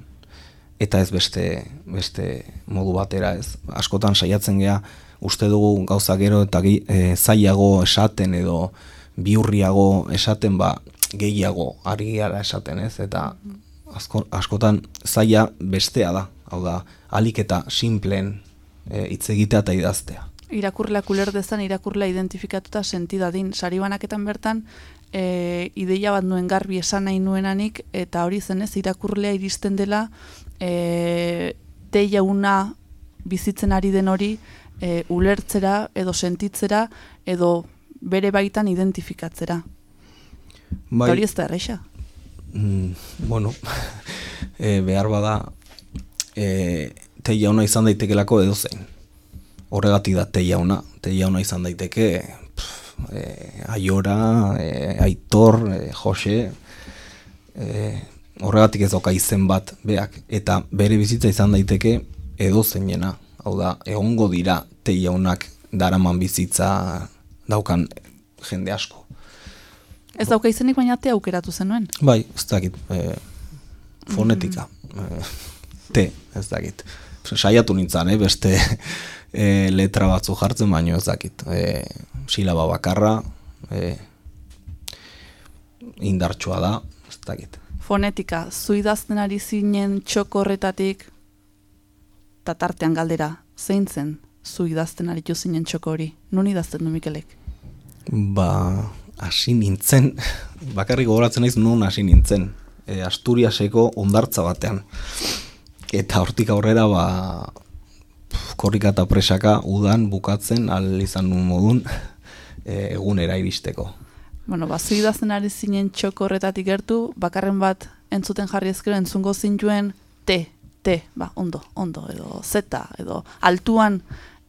eta ez beste, beste modu batera ez. Askotan saiatzen gea uste dugu gauza gero eta e, zailago esaten edo biurriago esaten ba gehiago ari gara esaten ez eta asko, askotan zaila bestea da hau da alik eta simpleen e, hitz egitea eta idaztea irakurleak uler dezan irakurlea identifikatuta sentidadin. Sari banaketan bertan, e, ideia bat nuen garbi esan nahi nuenanik, eta hori zenez irakurlea iristen dela e, te jauna bizitzen ari den hori e, ulertzera edo sentitzera edo bere baitan identifikatzera. bai, hori ez da erresa. Mm, bueno, [laughs] e, behar bada e, te jauna izan daitekelako edo zein. Horregatik da te jauna. Te jauna izan daiteke pff, e, aiora, e, aitor, e, jose, e, horregatik ez doka izen bat beak. Eta bere bizitza izan daiteke edo zeinena. Hau da, egongo dira te jaunak daraman bizitza daukan jende asko. Ez dauka izenik baina te aukeratu zenuen. Bai, ez dakit, e, fonetika, e, te, ez dakit. Saiatu nintzen, eh, beste e, letra batzu jartzen, baino ez dakit. E, silaba bakarra, e, indartsua da, ez dakit. Fonetika, zu idazten ari zinen txoko horretatik, eta tartean galdera, zein zen zu idazten aritu zinen txoko hori? Nun idazten du Mikelek? Ba, hasi nintzen, [laughs] bakarrik gogoratzen naiz nun hasi nintzen. E, Asturiaseko ondartza batean. Eta hortik aurrera, ba, korrika eta presaka udan bukatzen al izan modun [laughs] e, egunera iristeko. Bueno, ba, zu idazten ari zinen txoko horretatik gertu, bakarren bat entzuten jarri ezkero entzungo zintuen T, T, ba, ondo, ondo, edo Z, edo altuan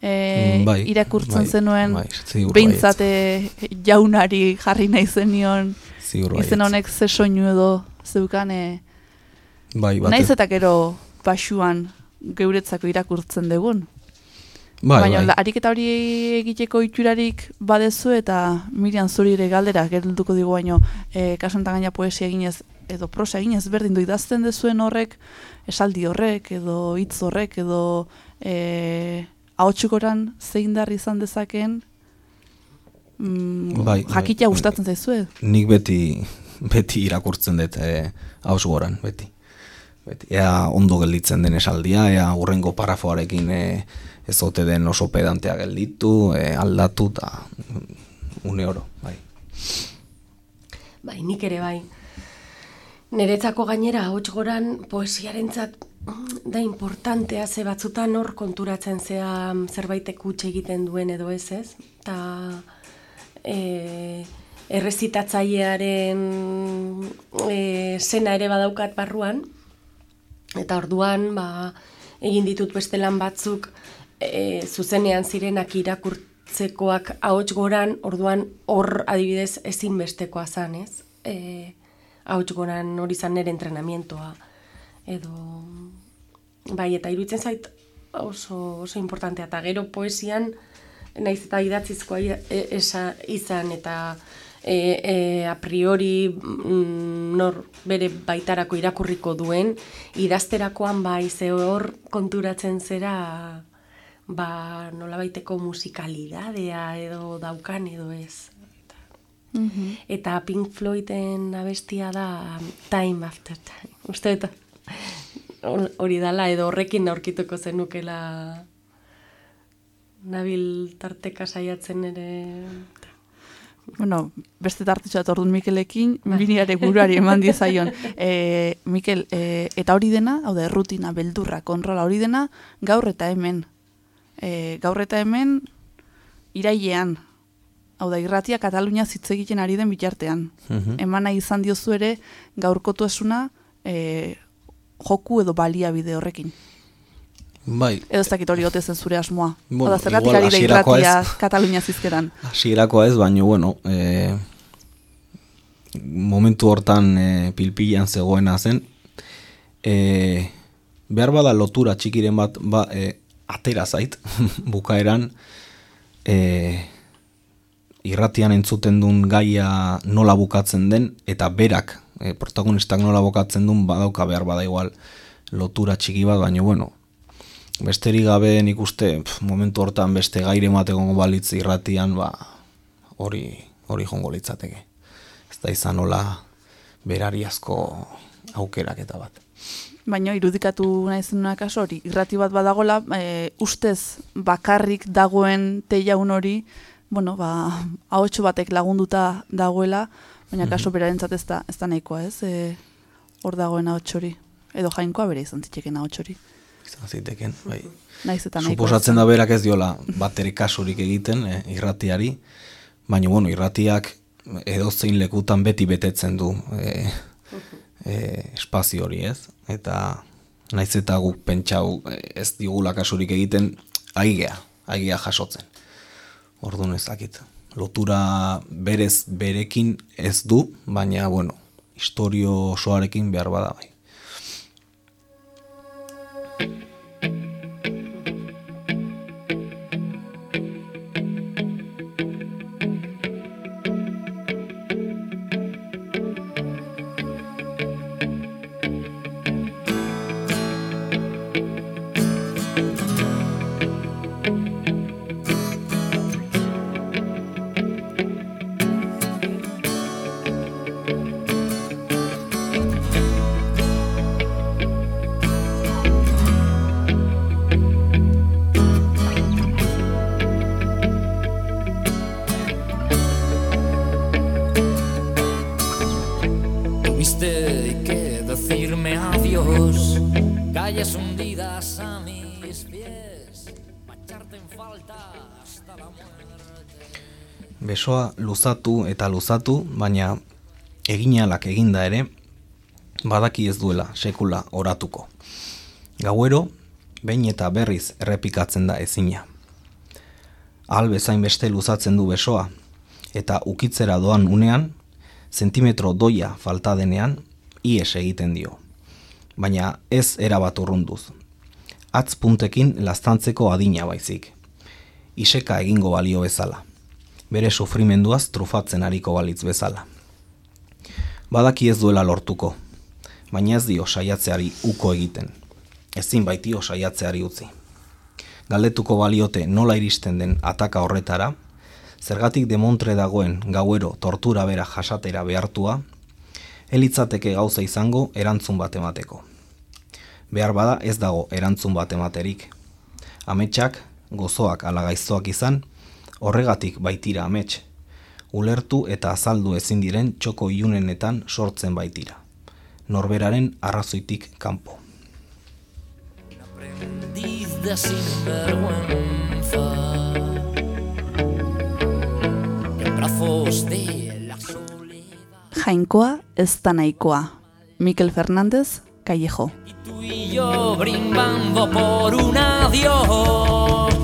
e, Mm, bai, irakurtzen bai, zenuen, bai, ziur behintzat e, jaunari jarri nahi zenion, izen honek ze soinu edo zeukan, e, Bai, batez- naiz eta gero basuan geuretzako irakurtzen dugun. Bai, Baina bai. ariketa hori egiteko itxurarik badezu eta Miriam zuri ere galdera gertuko digu baino e, kasu honetan gaina poesia eginez edo prosa eginez berdin du idazten dezuen horrek esaldi horrek edo hitz horrek edo e, ahotsukoran zein dar izan dezakeen mm, Bai, jakitea bai. gustatzen zaizue Nik beti, beti irakurtzen dut e, haus goran, beti. Beti. Ea ondo gelditzen den esaldia, ea urrengo parafoarekin e, ez ote den oso pedantea gelditu, e, aldatu eta une oro, bai. Bai, nik ere bai. Neretzako gainera hots goran poesiarentzat mm, da importantea ze batzutan hor konturatzen zea mm, zerbaitek huts egiten duen edo ez ez. Ta e, errezitatzailearen e, zena ere badaukat barruan. Eta orduan, ba, egin ditut beste lan batzuk e, zuzenean zirenak irakurtzekoak ahots goran, orduan hor adibidez ezinbestekoa zan, ez? E, ahots goran hori zan nire entrenamientoa. Edo, bai, eta iruditzen zait oso, oso importantea. Eta gero poesian, naiz eta idatzizkoa e- esa, izan eta e, e, a priori mm, nor bere baitarako irakurriko duen, idazterakoan bai ze hor konturatzen zera ba nola baiteko musikalidadea edo daukan edo ez. Eta Pink Floyden abestia da Time After Time. Uste eta hori dala edo horrekin aurkituko zenukela nabil tarteka saiatzen ere... Bueno, beste tartitxo bat orduan Mikelekin, biniare buruari eman diezaion. [laughs] E, Mikel, e, eta hori dena, hau da, errutina, beldurra, kontrola, hori dena, gaur eta hemen. E, gaur eta hemen, irailean, hau da, irratia Katalunia hitz egiten ari den bitartean. Mhm. Eman nahi izan diozu ere, gaurkotu esuna, e, joku edo baliabide horrekin. Bai, Edo ez dakit hori ote zen zure asmoa. Bueno, Oda, zergatik ari da irratia. Katalunia zizkeran. hasierakoa ez, baino, bueno, e, momentu hortan e, pilpilan zegoena zen, e, behar bada lotura txikiren bat ba, e, atera zait, [laughs] bukaeran, e, irratian entzuten duen gaia nola bukatzen den, eta berak, e, protagonistak nola bukatzen duen, badauka behar bada igual lotura txiki bat, baina bueno, besterik gabe nik uste pf, momentu hortan beste gaire egongo balitz irratian, ba, hori hori jongo litzateke. Ez da izan nola berariazko aukeraketa bat. Baina irudikatu nahi zenuna kaso hori, irrati bat badagola, e, ustez bakarrik dagoen teiaun hori, bueno, ba, ahotxo batek lagunduta dagoela, baina kaso berarentzat ez da, ez da nahikoa, ez? E, hor dagoen ahots hori. Edo jainkoa bere izan zitekeen ahots hori. Izan ziteken, bai. Naiz eta. Suposatzen da berak ez diola bat ere kasurik egiten eh, irratiari, baina bueno, irratiak edozein lekutan beti betetzen du eh, eh, espazio hori ez, eta naiz eta guk pentsau eh, ez digula kasurik egiten, aigea, aigea jasotzen. Orduan ez dakit. Lotura berez berekin ez du, baina bueno, historio osoarekin behar bada bai. Besoa luzatu eta luzatu, baina eginalak eginda ere, badaki ez duela sekula oratuko. Gauero, behin eta berriz errepikatzen da ezina. Ahal bezain beste luzatzen du besoa, eta ukitzera doan unean, zentimetro doia falta denean, ies egiten dio. Baina ez erabat urrunduz. Atz puntekin lastantzeko adina baizik. Iseka egingo balio bezala. Bere sufrimenduaz trufatzen ariko balitz bezala. Badaki ez duela lortuko, baina ez dio saiatzeari uko egiten. Ezin baitio saiatzeari utzi. Galdetuko baliote nola iristen den ataka horretara, zergatik demontre dagoen gauero tortura bera jasatera behartua, elitzateke gauza izango erantzun bat emateko. Behar bada ez dago erantzun bat ematerik. Ametsak, gozoak ala gaiztoak izan, horregatik baitira amets, ulertu eta azaldu ezin diren txoko iunenetan sortzen baitira. Norberaren arrazoitik kanpo. Aprendiz de sinvergüenza. En brazos de la soledad. Jainkoa ez da nahikoa. Mikel Fernández, Callejo. Tú y yo brindando por un adiós.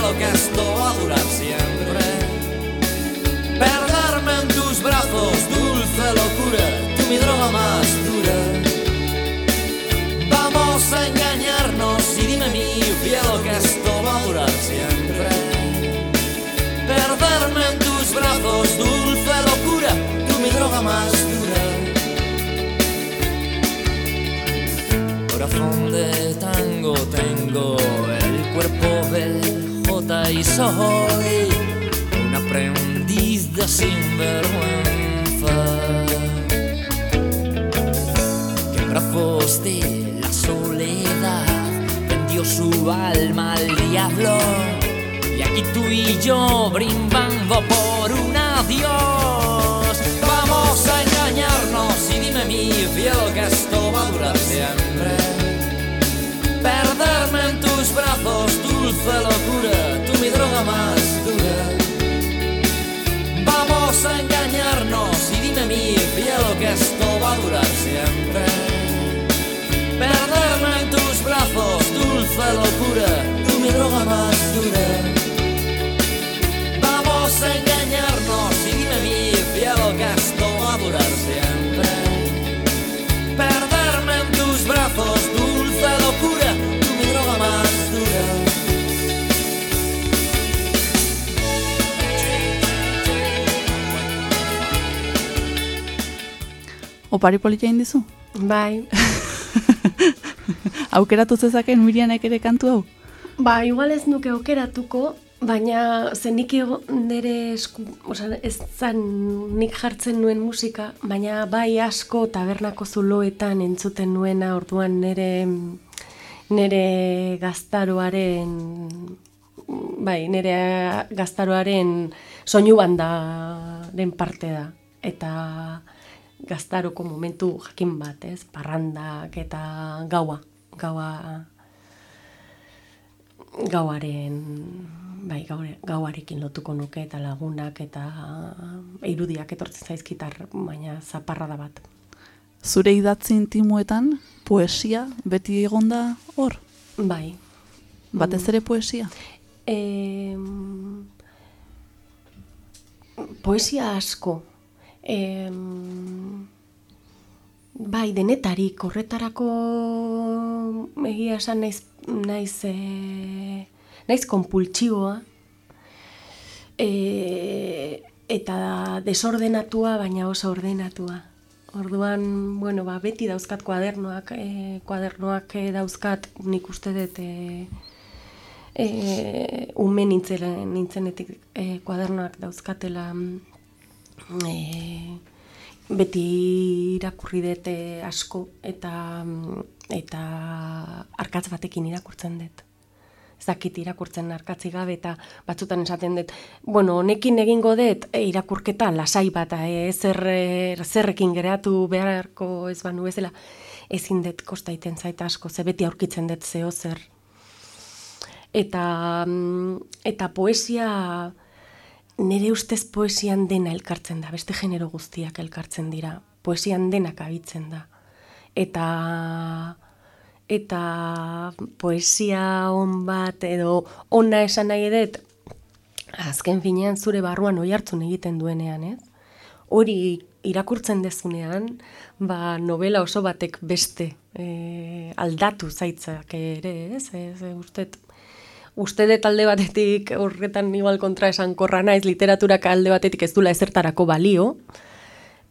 Cielo que esto va a durar siempre. Perderme en tus brazos, dulce locura, tú mi droga más dura. Vamos a engañarnos y dime mi cielo que esto va a durar siempre. Perderme en tus brazos, dulce locura, tú mi droga más dura. Corazón de tango tengo, Soy un aprendiz de sinvergüenza. Que en brazos de la soledad vendió su alma al diablo. Y aquí tú y yo brindando por un adiós. Vamos a engañarnos y dime mi fiel que esto va a durar siempre. Perderme en tus brazos, dulce locura, más dura. Vamos a engañarnos y dime mi fiel que esto va a durar siempre. Perderme en tus brazos, dulce locura, tú mi droga más dura. Vamos a engañarnos y dime mi Opari politia indizu? Bai, [laughs] Aukeratu zezaken Mirianek ere kantu hau? ba, igual ez nuke okeratuko, baina zenik nire esku, oza, ez zan nik jartzen nuen musika, baina bai asko tabernako zuloetan entzuten nuena orduan nire nire gaztaroaren bai, nire gaztaroaren soinu bandaren parte da. Eta gaztaroko momentu jakin bat, ez? Parrandak eta gaua, gaua gauaren bai, gaure, gauarekin lotuko nuke eta lagunak eta irudiak etortzen zaizkitar, baina zaparra da bat. Zure idatzi intimuetan poesia beti egonda hor? Bai. Batez ere poesia? E, poesia asko. E, bai, denetarik, horretarako egia esan naiz, naiz, e, naiz konpultsiboa. E, eta desordenatua, baina oso ordenatua. Orduan, bueno, ba, beti dauzkat kuadernoak, e, kuadernoak e, dauzkat nik uste dut e, e, ume nintzen, nintzenetik e, kuadernoak dauzkatela e, beti irakurri dut asko eta eta arkatz batekin irakurtzen dut. Ez dakit irakurtzen arkatzi gabe eta batzutan esaten dut, bueno, honekin egingo dut e, irakurketa lasai bat, e, zer, e, zerrekin geratu beharko ez banu bezala, ezin dut kostaiten zaita asko, ze beti aurkitzen dut zeo zer. Eta, mm, eta poesia, nire ustez poesian dena elkartzen da, beste genero guztiak elkartzen dira. Poesian denak abitzen da. Eta eta poesia on bat edo ona esan nahi dut azken finean zure barruan oi hartzun egiten duenean, ez? Hori irakurtzen dezunean, ba, novela oso batek beste e, aldatu zaitzak ere, ez? ez, ez ustet, uste dut alde batetik horretan igual kontra esan korra naiz literaturak alde batetik ez dula ezertarako balio,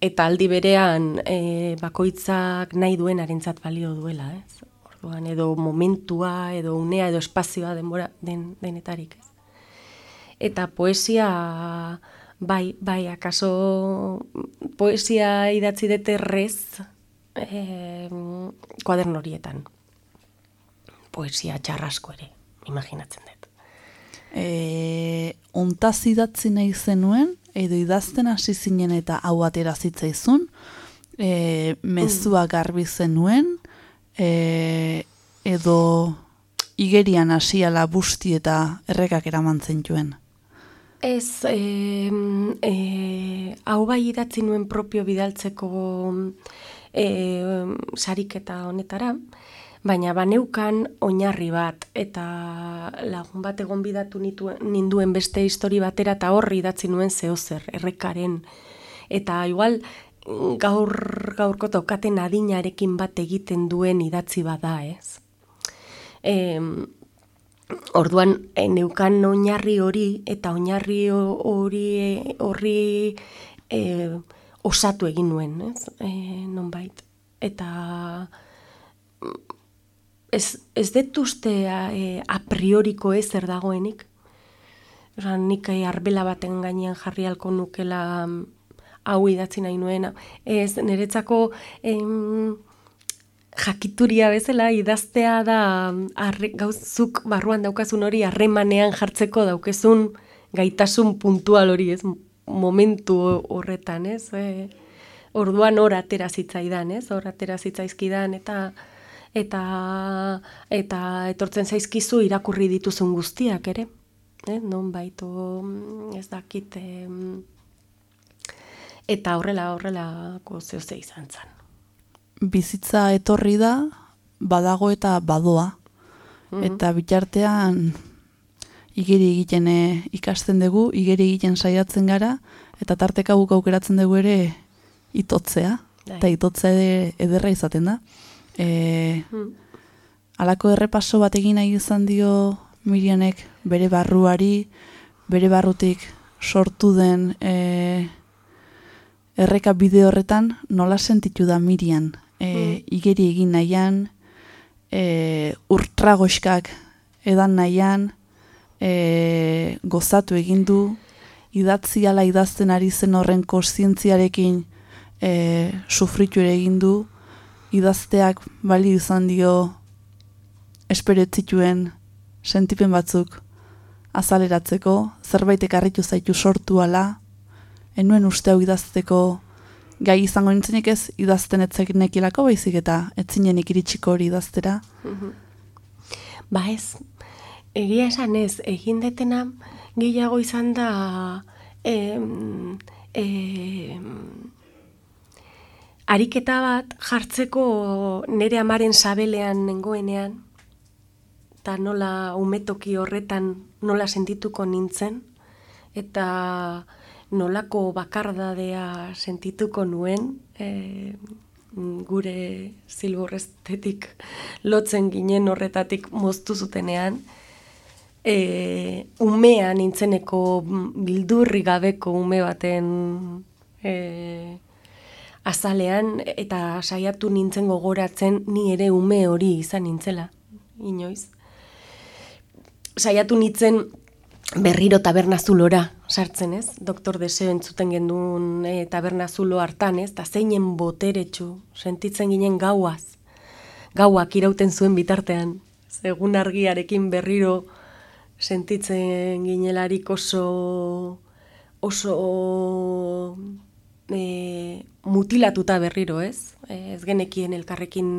eta aldi berean e, bakoitzak nahi duen arentzat balio duela, ez? Orduan, edo momentua, edo unea, edo espazioa denbora den, denetarik, ez? Eta poesia, bai, bai, akaso poesia idatzi dute errez eh, kuadern horietan. Poesia txarrasko ere, imaginatzen dut. E, ontaz idatzi nahi zenuen, edo idazten hasi zinen eta hau atera zitzaizun, e, mezua garbi zenuen, e, edo igerian hasiala busti eta errekak eraman zentuen. Ez, e, e, hau bai idatzi nuen propio bidaltzeko e, sariketa honetara, baina baneukan oinarri bat eta lagun bat egon bidatu nituen, ninduen beste histori batera eta horri idatzi nuen zehozer, errekaren. Eta igual gaur gaurko daukaten adinarekin bat egiten duen idatzi bada, ez? E, Orduan, e, neukan oinarri hori, eta oinarri ho- hori horri e, osatu egin nuen, ez? E, nonbait. Eta ez, ez a, e, a prioriko ez zer dagoenik. Osa, nik e, arbela baten gainean jarri halko nukela mm, hau idatzi nahi nuena. Ez, niretzako em, jakituria bezala idaztea da arre, gauzuk barruan daukazun hori harremanean jartzeko daukezun gaitasun puntual hori, ez? Momentu horretan, ez? E, orduan hor atera zitzaidan, ez? Hor atera zitzaizkidan eta eta eta etortzen zaizkizu irakurri dituzun guztiak ere. Eh, non baito ez dakit em, eta horrela horrelako zehose izan zen. bizitza etorri da, badago eta badoa. Mhm. Eta bitartean igeri egiten eh, ikasten dugu, igeri egiten saiatzen gara, eta tarteka guk aukeratzen dugu ere itotzea. Bai. Eta itotzea ederra izaten da. E, Mhm. Halako errepaso bat egin nahi izan dio Mirianek bere barruari, bere barrutik sortu den e, erreka bide horretan nola sentitu da Mirian. E, igeri egin nahian, e, urtragoskak edan nahian, e, gozatu egin du, idatzi ala idazten ari zen horren kontzientziarekin e, sufritu ere egin du, idazteak bali izan dio esperetzituen sentipen batzuk azaleratzeko, zerbait ekarritu zaitu sortu ala, enuen uste hau idazteko gai izango nintzenik ez idazten etzekinekilako baizik eta etzinenik iritsiko hori idaztera. Ba ez, egia esan ez, egin detena gehiago izan da em, em, ariketa bat jartzeko nire amaren sabelean nengoenean, eta nola umetoki horretan nola sentituko nintzen, eta nolako bakardadea sentituko nuen, e, gure zilborrestetik lotzen ginen horretatik moztu zutenean, e, umea nintzeneko bildurri gabeko ume baten e, azalean, eta saiatu nintzen gogoratzen ni ere ume hori izan nintzela, inoiz. Saiatu nintzen berriro tabernazulora sartzen, ez? Doktor Deseo entzuten gendun e, tabernazulo hartan, ez? Ta zeinen boteretsu sentitzen ginen gauaz. Gauak irauten zuen bitartean. Segun argiarekin berriro sentitzen ginelarik oso oso e, mutilatuta berriro, ez? E, ez genekien elkarrekin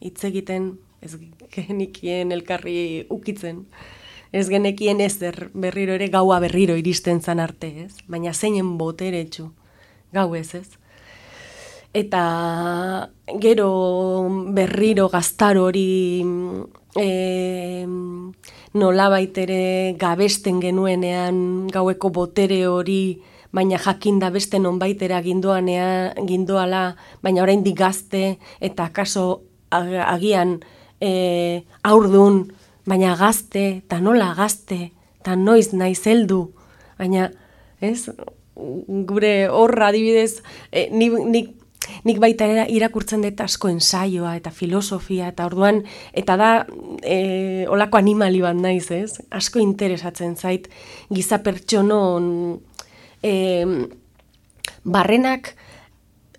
hitz egiten, ez genekien elkarri ukitzen ez genekien ezer berriro ere gaua berriro iristen zan arte, ez? Baina zeinen boteretsu, gau ez, ez? Eta gero berriro gaztar hori e, nolabait ere gabesten genuenean gaueko botere hori, baina jakin da beste nonbaitera gindoanea, gindoala, baina oraindik gazte, eta kaso agian e, aurdun, baina gazte, eta nola gazte, eta noiz naiz heldu, baina, ez, gure horra adibidez, e, nik, nik, nik baita irakurtzen dut asko ensaioa eta filosofia, eta orduan, eta da, e, olako animali bat naiz, ez, asko interesatzen zait, giza pertsonon, e, barrenak,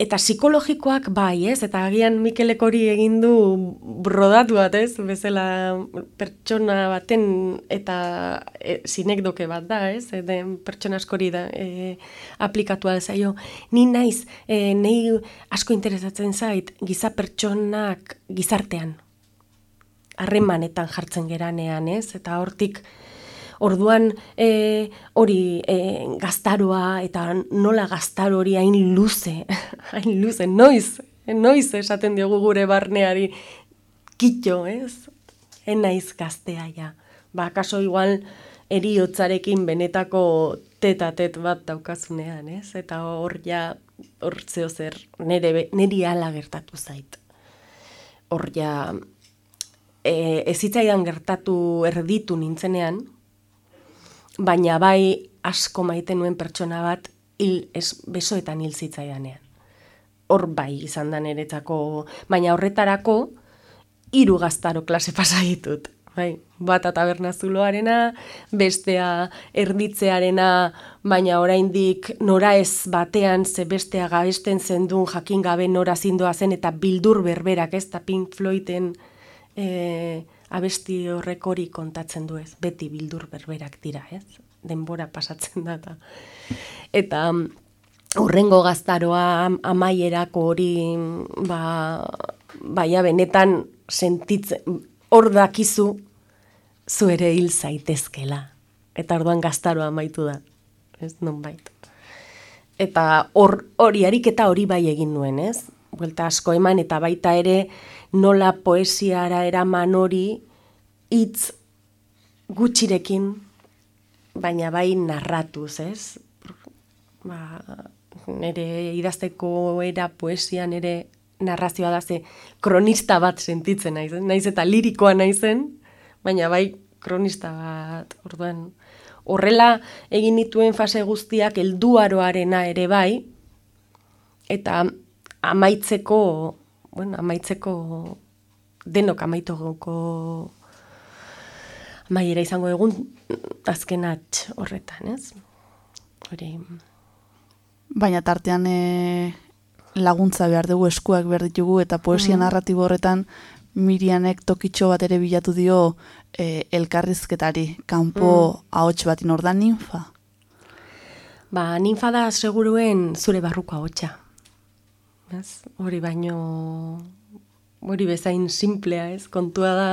Eta psikologikoak bai, ez? Eta agian Mikelek hori egin du brodatu bat, ez? Bezala pertsona baten eta e, sinekdoke bat da, ez? Eden pertsona askori da e, aplikatua zaio. Ni naiz, e, nei asko interesatzen zait, giza pertsonak gizartean. Harremanetan jartzen geranean, ez? Eta hortik Orduan e, hori e, gaztaroa eta nola gaztaro hori hain luze, [laughs] hain luze, noiz, noiz esaten diogu gure barneari kitxo, ez? Enaiz gaztea ja. Ba, kaso igual eriotzarekin benetako tetatet bat daukazunean, ez? Eta hor ja, hor zeo zer, nere, neri ala gertatu zait. Hor ja, e, ez gertatu erditu nintzenean, baina bai asko maite nuen pertsona bat hil, ez, besoetan hil zitzaidanean. Hor bai izan da niretzako, baina horretarako hiru gaztaro klase pasa ditut. Bai, bata taberna zuloarena, bestea erditzearena, baina oraindik nora ez batean ze bestea gabesten zendun jakin gabe nora zindoa zen eta bildur berberak ez da Pink Floyden e, abesti horrek hori kontatzen du ez, beti bildur berberak dira ez, denbora pasatzen da eta, eta urrengo gaztaroa am- amaierako hori ba, baina benetan sentitzen, hor dakizu zu ere hil zaitezkela. Eta orduan gaztaroa amaitu da. Ez nonbait. Eta hor hori ariketa hori bai egin nuen, ez? Buelta asko eman eta baita ere nola poesiara eraman hori hitz gutxirekin baina bai narratuz, ez? Ba, nire idazteko era poesian ere narrazioa da ze kronista bat sentitzen naiz, naiz eta lirikoa naizen, baina bai kronista bat, orduan horrela egin dituen fase guztiak helduaroarena ere bai eta amaitzeko, bueno, amaitzeko denok amaituko amaiera izango egun azken atx horretan, ez? Hori, Baina tartean e, laguntza behar dugu eskuak behar ditugu eta poesia Mhm. narratibo horretan Mirianek tokitxo bat ere bilatu dio e, elkarrizketari, kanpo ahots batin ordan ninfa. Ba, ninfa da seguruen zure barruko ahotsa. Ez? Hori baino hori bezain simplea, ez? Kontua da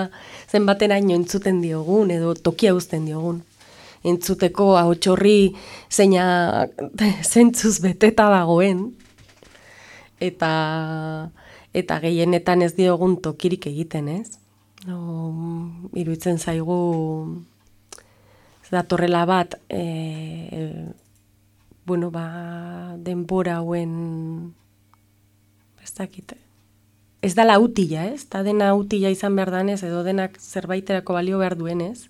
zenbateraino entzuten diogun edo tokia uzten diogun. Entzuteko ahots horri zeina [laughs] zentzuz beteta dagoen eta eta gehienetan ez diogun tokirik egiten, ez? No, iruditzen zaigu datorrela bat e, bueno, ba, denbora hauen ez dakit, ez dala utila, ez? Ta dena utila izan behar danez, edo denak zerbaiterako balio behar duenez.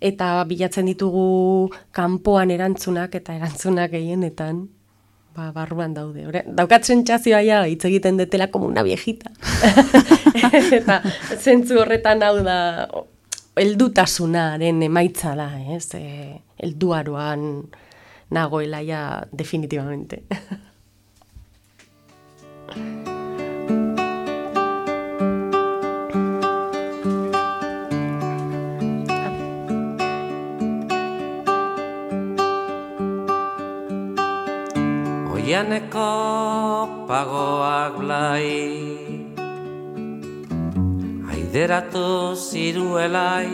Eta bilatzen ditugu kanpoan erantzunak eta erantzunak gehienetan, ba, barruan daude. Ore, daukat sentsazioa ja, hitz egiten detela como una viejita. [laughs] eta zentzu horretan hau da, heldutasunaren emaitza da, ez? E, helduaroan nagoela ja definitivamente. [laughs] Oianeko pagoak blai. Aideratu ziruelai.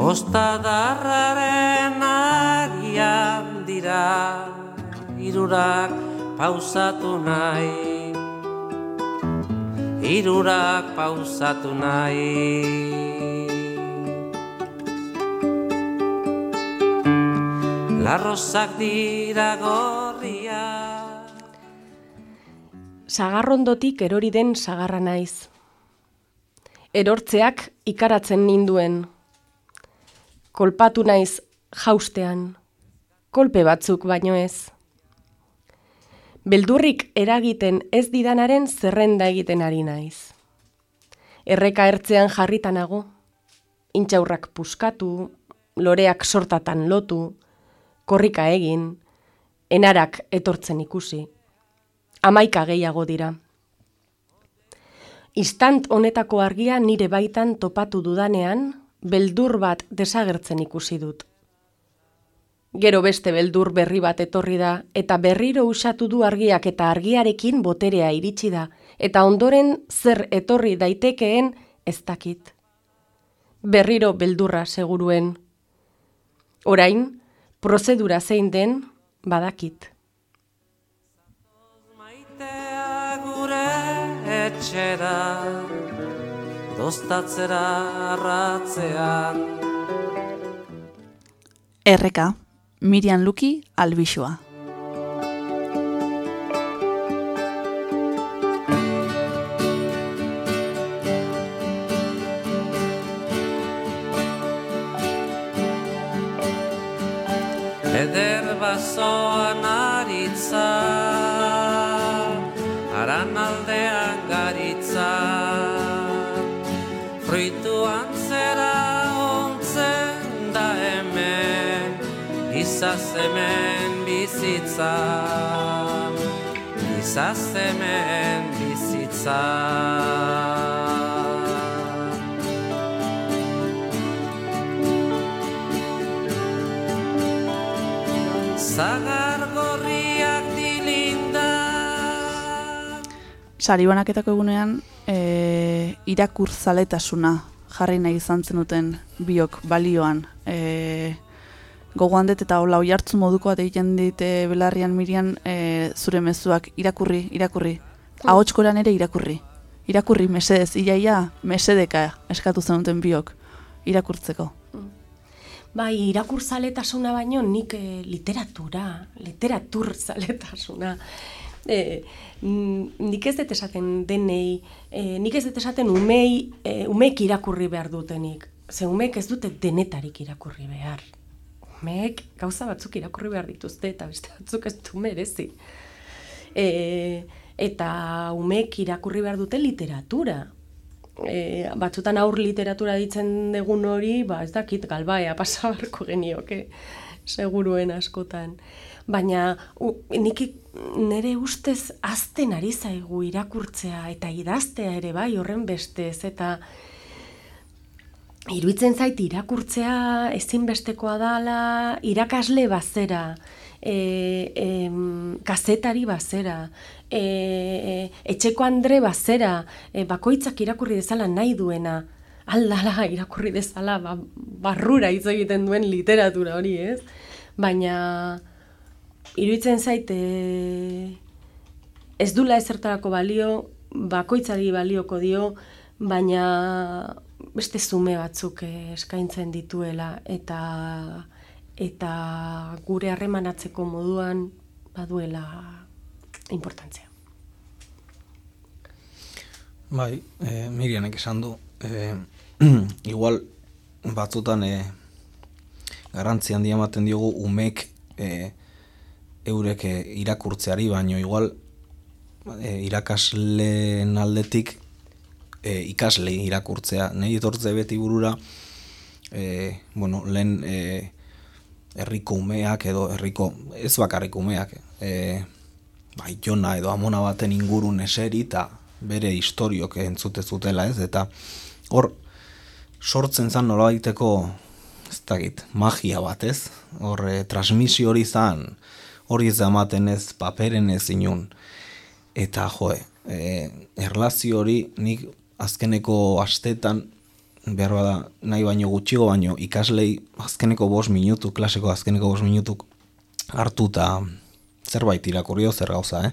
Ostadarraren agian dira Irurak pausatu nahi Irurak pausatu nahi Larrosak dira gorria Sagarrondotik erori den sagarra naiz. Erortzeak ikaratzen ninduen. Kolpatu naiz jaustean. Kolpe batzuk baino ez. Beldurrik eragiten ez didanaren zerrenda egiten ari naiz. Erreka ertzean jarrita nago. Intxaurrak puskatu, loreak sortatan lotu, korrika egin, enarak etortzen ikusi amaika gehiago dira. Istant honetako argia nire baitan topatu dudanean, beldur bat desagertzen ikusi dut. Gero beste beldur berri bat etorri da, eta berriro usatu du argiak eta argiarekin boterea iritsi da, eta ondoren zer etorri daitekeen ez dakit. Berriro beldurra seguruen. Orain, prozedura zein den badakit. gure etxera Dostatzera arratzean Erreka, Mirian Luki, albixua. Eder bazoan aritza Aran aldean garitza hemen bizitza Izaz hemen bizitza Zagar gorriak dilinda Sari banaketako egunean e, irakur zaletasuna jarri nahi izan zenuten biok balioan. E, gogoan dut eta hola oihartzu moduko bat egiten dite belarrian mirian e, zure mezuak irakurri, irakurri. Ahotskoran ere irakurri. Irakurri mesedez, iaia mesedeka eskatu zenuten biok irakurtzeko. Bai, irakurzaletasuna baino nik eh, literatura, literatur zaletasuna. E, nik ez dut esaten denei, e, nik ez dut esaten umei, e, umeek irakurri behar dutenik. Ze umeek ez dute denetarik irakurri behar. Umeek gauza batzuk irakurri behar dituzte eta beste batzuk ez du merezi. E, eta umeek irakurri behar dute literatura. E, batzutan aur literatura ditzen degun hori, ba ez dakit galbaea pasa beharko genioke, seguruen askotan. Baina u, nik nire ustez azten ari zaigu irakurtzea eta idaztea ere bai horren bestez eta iruditzen zait irakurtzea ezinbestekoa dala irakasle bazera, e, em, kazetari bazera, e, etxeko andre bazera, e, bakoitzak irakurri dezala nahi duena, aldala irakurri dezala ba, barrura hitz egiten duen literatura hori, ez? Baina iruditzen zait e, ez dula ezertarako balio, bakoitzari balioko dio, baina beste zume batzuk eh, eskaintzen dituela eta eta gure harremanatzeko moduan baduela importantzia. Bai, e, Mirianek esan du, e, [clears throat] igual batzutan e, garrantzi handia ematen diogu umek e, eurek e, irakurtzeari, baino igual e, irakasleen aldetik e, ikasle irakurtzea. Nei etortze beti burura, e, bueno, lehen e, herriko umeak edo herriko, ez bakarrik umeak, e, bai, jona edo amona baten ingurun eseri eta bere historiok entzute zutela, ez? Eta hor sortzen zan nolabaiteko ez dakit, magia bat, ez? Hor e, transmisio hori zan hori ez da ematen ez paperen ez inun. Eta joe, e, erlazio hori nik azkeneko astetan behar bada nahi baino gutxigo baino ikaslei azkeneko bos minutu, klaseko azkeneko bos minutu hartu eta zerbait irakurri zer gauza, eh?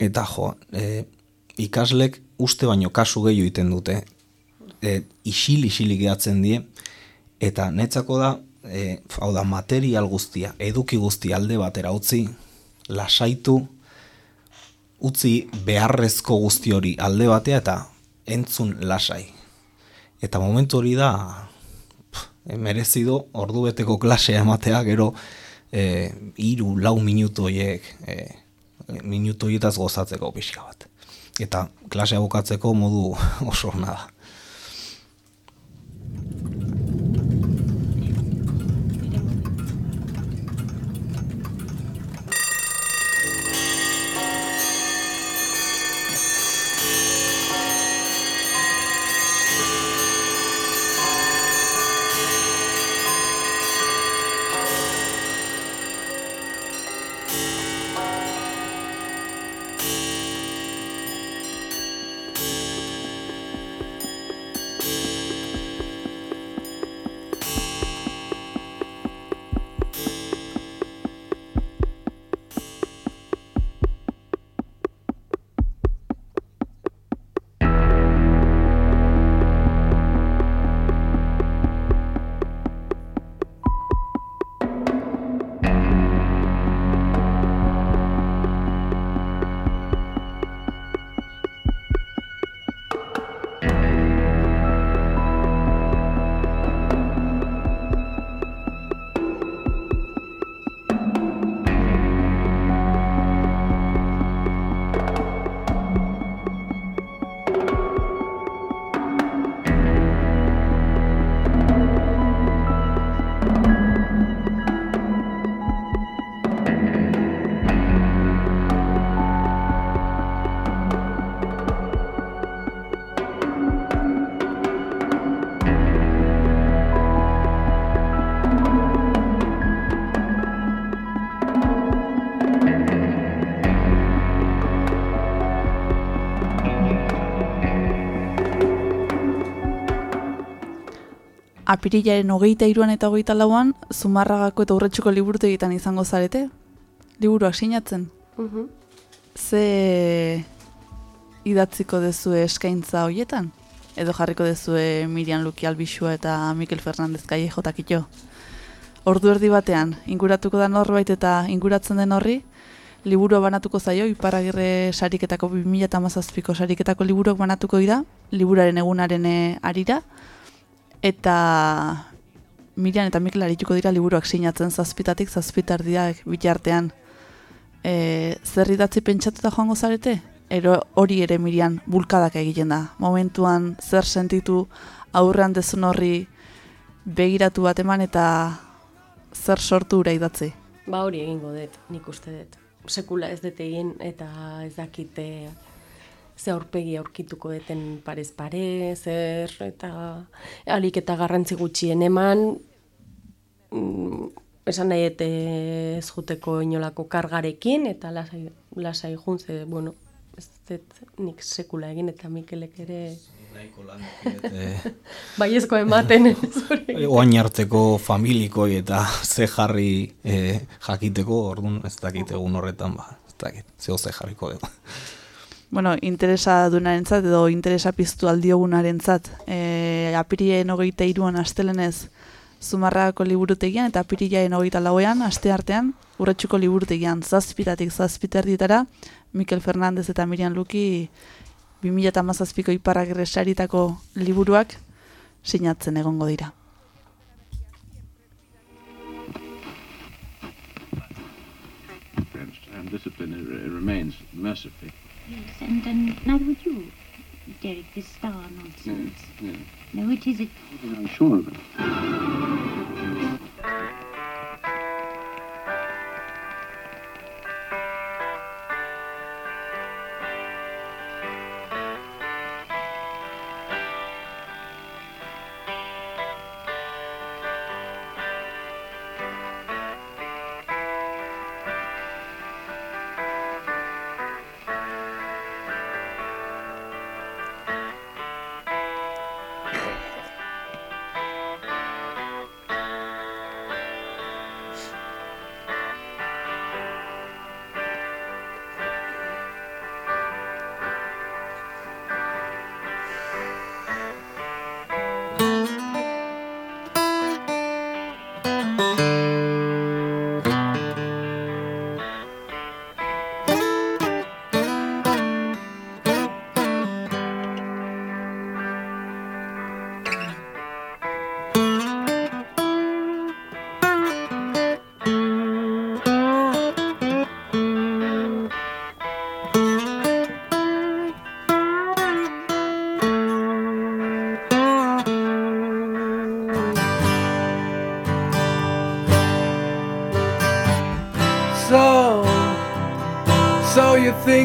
Eta jo, e, ikaslek uste baino kasu gehiago egiten dute. E, isil isili gehatzen die eta netzako da e, hau da material guztia, eduki guztia alde batera utzi, lasaitu utzi beharrezko guzti hori alde batea eta entzun lasai. Eta momentu hori da pff, e, merezido ordu beteko klasea ematea gero e, iru, lau minutu horiek e, minutu horietaz gozatzeko pixka bat eta klasea bukatzeko modu [laughs] oso ona da. Apirilaren hogeita iruan eta hogeita lauan, Zumarragako eta urretxuko liburutegitan izango zarete? Liburuak sinatzen? Mhm. Ze idatziko dezue eskaintza hoietan? Edo jarriko dezue Miriam Luki Albixua eta Mikel Fernandez Callejo takito? Ordu erdi batean, inguratuko da norbait eta inguratzen den horri, liburua banatuko zaio, Iparragirre sariketako 2017ko sariketako liburuak banatuko dira, liburaren egunaren eh, arira, eta Miriam eta Mikel arituko dira liburuak sinatzen zazpitatik zazpitardiak bitartean. E, zer idatzi pentsatuta joango zarete? Ero hori ere Miriam bulkadak egiten da. Momentuan zer sentitu aurrean dezun horri begiratu bat eman eta zer sortu ura idatzi. Ba hori egingo dut, nik uste dut. Sekula ez dut egin eta ez dakite ze aurpegi aurkituko deten parez pare, zer eta alik eta garrantzi gutxien eman, mm, esan nahi eta ez juteko inolako kargarekin eta lasai, lasai jun, ze, bueno, ez dut nik sekula egin eta Mikelek ere Nahiko lan e, [laughs] baiezko ematen [laughs] zure. oain arteko familikoi eta [laughs] ze jarri e, jakiteko, orduan ez dakit egun horretan, ba, ez dakit, zeo ze jarriko dugu. Bueno, interesa dunarentzat edo interesa piztu aldiogunarentzat. E, apirien hogeita iruan astelenez Zumarragako liburutegian eta apirilaen hogeita lauean, aste artean, urretxuko liburutegian zazpitatik zazpiterdietara, Mikel Fernandez eta Miriam Luki 2017ko iparragirre saritako liburuak sinatzen egongo dira. and, discipline remains mercifully. Yes, and, and neither would you, Derek, this star nonsense. Yeah. No, it is a... I'm sure of it.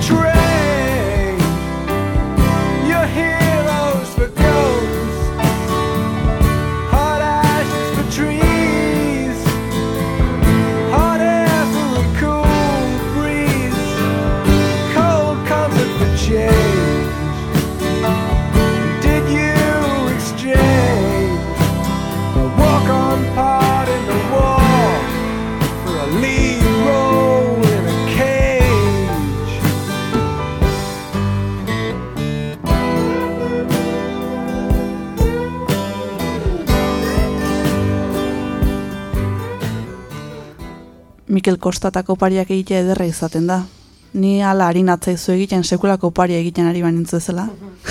trail. Mikel Kostatako pariak egitea ederra izaten da. Ni ala harin atzaizu egiten sekulako paria egiten ari banintzu ezela.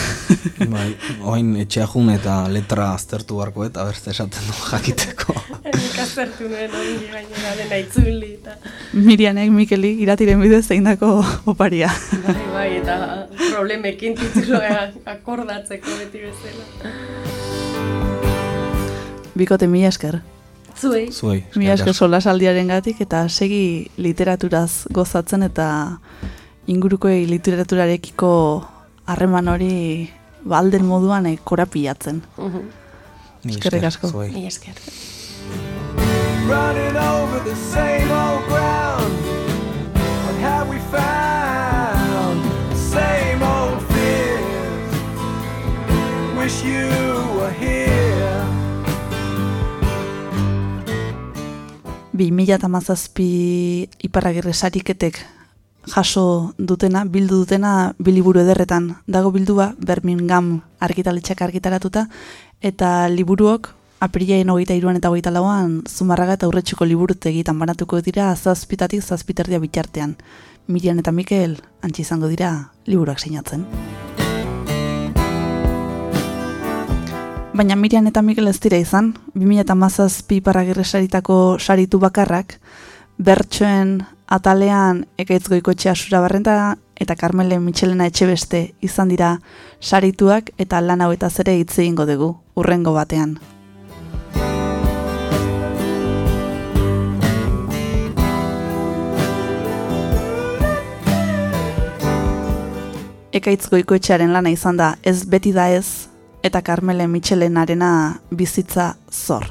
[laughs] bai, oain etxea jun eta letra aztertu barko eta berze esaten du jakiteko. [laughs] Nik aztertu nuen hori gainera dena itzuli eta Mirianek Mikeli iratiren bidez zeindako oparia. bai, bai, eta problemekin tituloa akordatzeko beti bezala. Bikote mila esker. Zuei. Zuei. Mila esker solasaldiaren gatik eta segi literaturaz gozatzen eta inguruko literaturarekiko harreman hori balden moduan eh, korapilatzen. Mila Eskerrik esker, asko. zuei. Esker. running over the same old ground. What have we found? Same old fears. Wish you were here. Bi mila eta mazazpi iparragirre sariketek jaso dutena, bildu dutena biliburu ederretan. Dago bildua Birmingham argitaletxak argitaratuta eta liburuok apirilaen hogeita iruan eta hogeita lauan zumarraga eta urretxuko liburutegitan banatuko dira zazpitatik zazpiterdia bitartean. Mirian eta Mikel antzi izango dira liburuak sinatzen. Baina Mirian eta Mikel ez dira izan, 2017 iparragirre saritako saritu bakarrak, bertsoen atalean ekaitz goikotxea surabarrenta eta Carmele Michelena etxebeste izan dira sarituak eta lan hauetaz ere hitz egingo dugu, urrengo batean. Ekaitz goikoetxearen lana izan da ez beti da ez eta Carmele Michelenarena bizitza zor.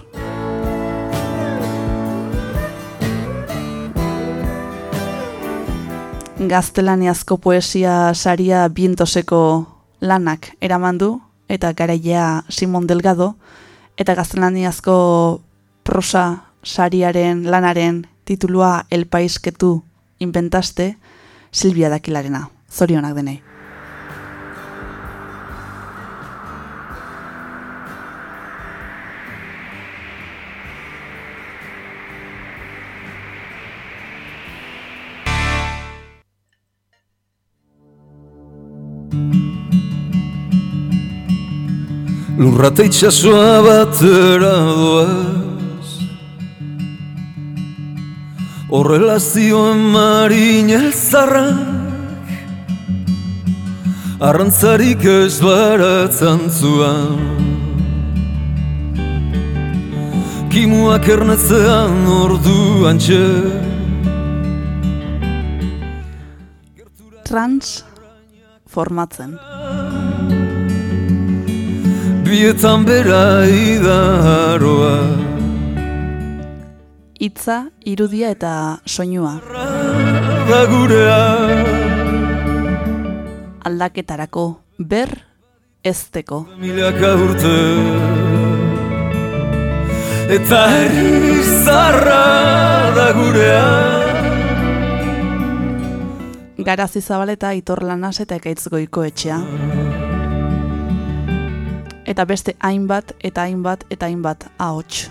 Gaztelaniazko poesia saria bientoseko lanak eraman du eta garailea Simon Delgado eta gaztelaniazko prosa sariaren lanaren titulua El tú inventaste Silvia Dakilarena. Zorionak denei. Lurrate itxasoa batera doaz. Horrela zioen marin elzarrak. Arrantzarik ez baratzan zuan. Kimuak ernetzean orduan txe. Trans formatzen. Bietan bera idaroa Hitza, irudia eta soinua. Da gurea Aldaketarako ber ezteko. milaka urte Eta erizarra da gurea Garazi zabaleta Itor Lanas eta Ekaitz Goiko etxea. Eta beste hainbat eta hainbat eta hainbat ahots.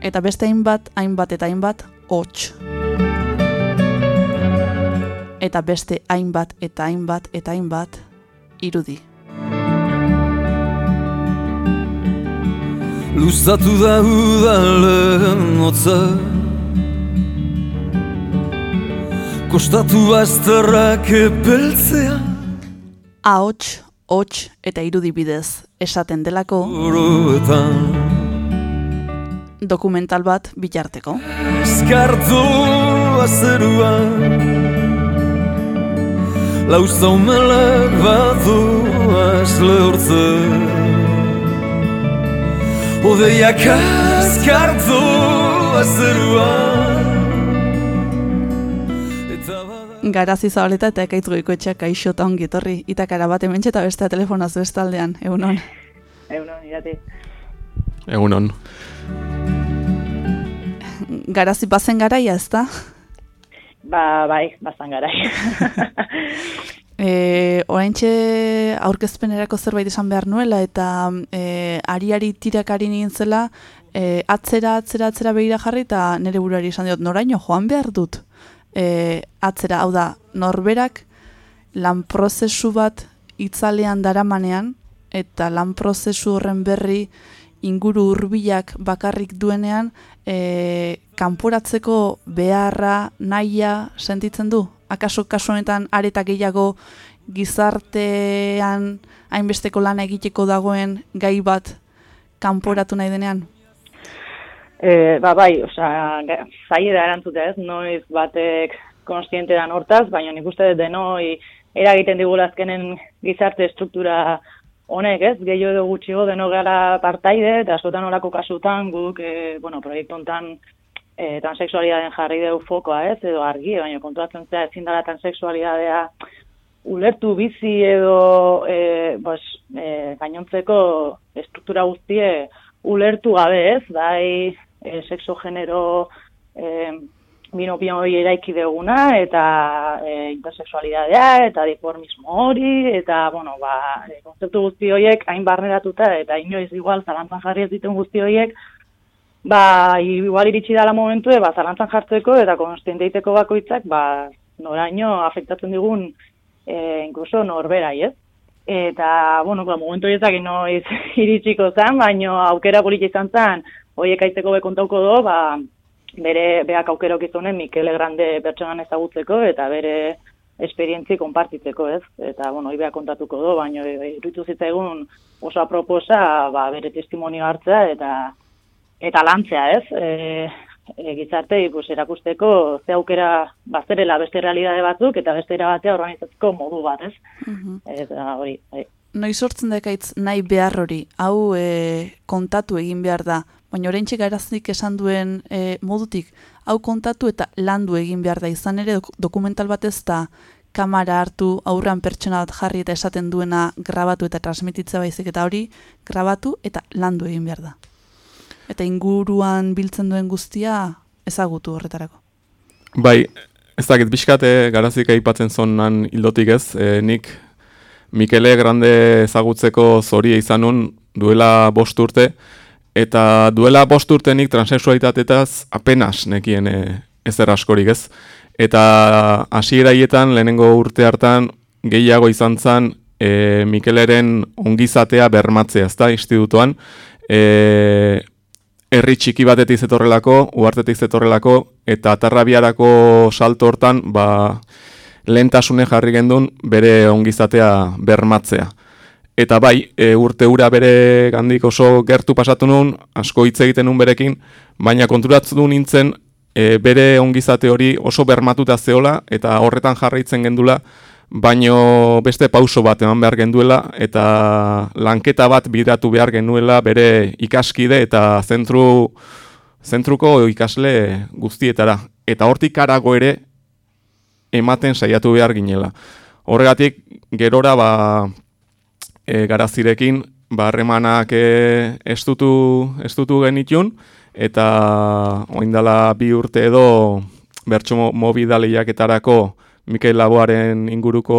Eta beste hainbat, hainbat eta hainbat hots. Eta beste hainbat eta hainbat eta hainbat irudi. Luzatu da udalen hotza Kostatu bazterrak epeltzea Ahots, hots eta irudi bidez esaten delako dokumental bat bitarteko. Eskartu azeruan. Lauza umelak batu lehortzen Odeiak askartu azeruan Garazi zabaleta eta ekaitz goikoetxeak kaixo eta ongi etorri. Itakara bat hementxe eta bestea telefonaz bestaldean, egunon. [laughs] Egunon, irati. Egunon. Garazi bazen garaia, ez da? Ba, bai, bazan garai. [laughs] E, oraintxe aurkezpenerako zerbait esan behar nuela eta e, ariari tirakari nintzela e, atzera, atzera, atzera behira jarri eta nire buruari esan diot, noraino joan behar dut e, atzera, hau da, norberak lan prozesu bat itzalean daramanean eta lan prozesu horren berri inguru hurbilak bakarrik duenean e, kanporatzeko beharra, nahia sentitzen du? Akaso kasu honetan areta gehiago gizartean hainbesteko lana egiteko dagoen gai bat kanporatu nahi denean? E, ba, bai, ga- zaila da erantzutea ez, noiz batek konstiente dan hortaz, baina nik uste denoi eragiten digula azkenen gizarte struktura honek, ez? Gehiago edo gutxigo deno gara partaide, eta askotan olako kasutan guk, e, bueno, proiektu hontan e, transexualidadeen jarri dugu fokoa, ez? Edo argi, baina kontuatzen zera ezin dela transexualidadea ulertu bizi edo e, bos, e, gainontzeko estruktura guztie ulertu gabe, ez? Bai, e, sexo genero e, binopio hori eraiki duguna, eta e, intersexualidadea, eta diformismo hori, eta, bueno, ba, e, konzeptu guzti horiek hain barneratuta, eta inoiz igual zalantzan jarri ez dituen guzti horiek, ba, igual iritsi dala momentu, ba, zalantzan jartzeko, eta konstiente egiteko bakoitzak, ba, noraino afektatzen digun, e, inkluso norberai, ez? Eta, bueno, ba, momentu horietak inoiz [laughs] iritsiko zen, baino aukera politi izan zen, horiek aitzeko bekontauko do, ba, bere beak aukera okizunen Mikele Grande pertsonan ezagutzeko eta bere esperientzi konpartitzeko, ez? Eta, bueno, hori beha kontatuko do, baina iruditu zitzaigun oso aproposa ba, bere testimonio hartzea eta eta lantzea, ez? E, e, gizartei pues, erakusteko ze aukera bazterela beste realidade batzuk eta beste batea organizatzeko modu bat, ez? Eta hori, bai. Noi sortzen dekaitz nahi behar hori, hau e, kontatu egin behar da, baina oraintxe garazik esan duen e, modutik, hau kontatu eta landu egin behar da, izan ere dok- dokumental bat ez da kamera hartu aurran pertsona bat jarri eta esaten duena grabatu eta transmititza baizik eta hori grabatu eta landu egin behar da. Eta inguruan biltzen duen guztia ezagutu horretarako. Bai, ez dakit bizkate garazik aipatzen zonan hildotik ez, e, nik Mikele Grande ezagutzeko zoria izan nun duela bost urte, eta duela bost urte nik transexualitatetaz apenas nekien e, ezer askorik ez. Eta hasieraietan lehenengo urte hartan gehiago izan zen e, Mikeleren ongizatea bermatzea, ezta, institutuan. E, herri txiki batetik zetorrelako, uhartetik zetorrelako, eta atarrabiarako salto hortan, ba, lehentasune jarri gendun bere ongizatea bermatzea. Eta bai, e, urte ura bere gandik oso gertu pasatu nun, asko hitz egiten nun berekin, baina konturatu du nintzen e, bere ongizate hori oso bermatuta zeola, eta horretan jarraitzen gendula, baino beste pauso bat eman behar genduela, eta lanketa bat bidatu behar genuela bere ikaskide eta zentru, zentruko ikasle guztietara. Eta hortik harago ere ematen saiatu behar ginela. Horregatik, gerora ba, e, garazirekin ba, harremanak e, estutu, estutu genitun, eta oindala bi urte edo bertso mo- mobida lehiaketarako Mikel Laboaren inguruko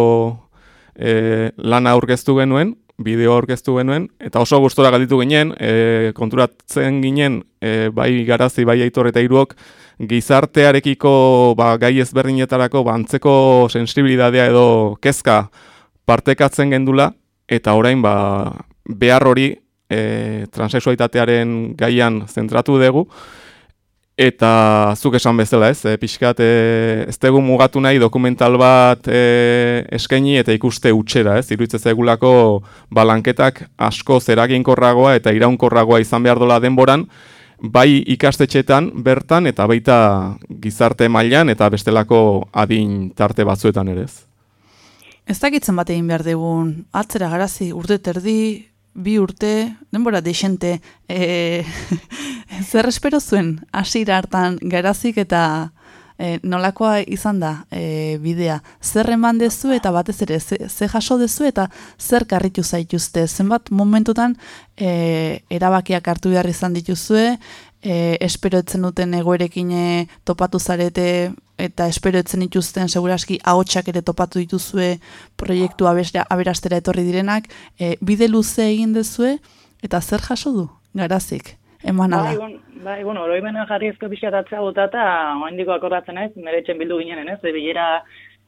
e, lana aurkeztu genuen, bideo aurkeztu genuen, eta oso gustora galditu ginen, e, konturatzen ginen, e, bai garazi, bai aitor eta hiruok, gizartearekiko ba, gai ezberdinetarako ba, antzeko sensibilidadea edo kezka partekatzen gendula, eta orain ba, behar hori e, transexualitatearen gaian zentratu dugu, eta zuk esan bezala ez, e, pixkat e, ez dugu mugatu nahi dokumental bat e, eskaini eta ikuste utxera ez, iruditzen zaigulako balanketak asko zeraginkorragoa eta iraunkorragoa izan behar dola denboran, bai ikastetxetan bertan eta baita gizarte mailan eta bestelako adin tarte batzuetan ere ez. Ez dakitzen bat egin behar dugun, atzera garazi, urte terdi, bi urte, denbora deixente, e, [laughs] zer espero zuen hasiera hartan garazik eta e, nolakoa izan da e, bidea. Zer eman dezu eta batez ere, ze, ze jaso dezu eta zer karritu zaituzte. Zenbat momentutan e, erabakiak hartu behar izan dituzue, e, espero etzen duten egoerekin e, topatu zarete eta espero etzen dituzten seguraski ahotsak ere topatu dituzue proiektu aberastera etorri direnak, e, bide luze egin dezue eta zer jaso du? Garazik, eman Bai, ala. bai, bueno, oroimenen jarri ezko pixkatatzea botata, oaindiko akordatzen ez, nire bildu ginen, ez, bilera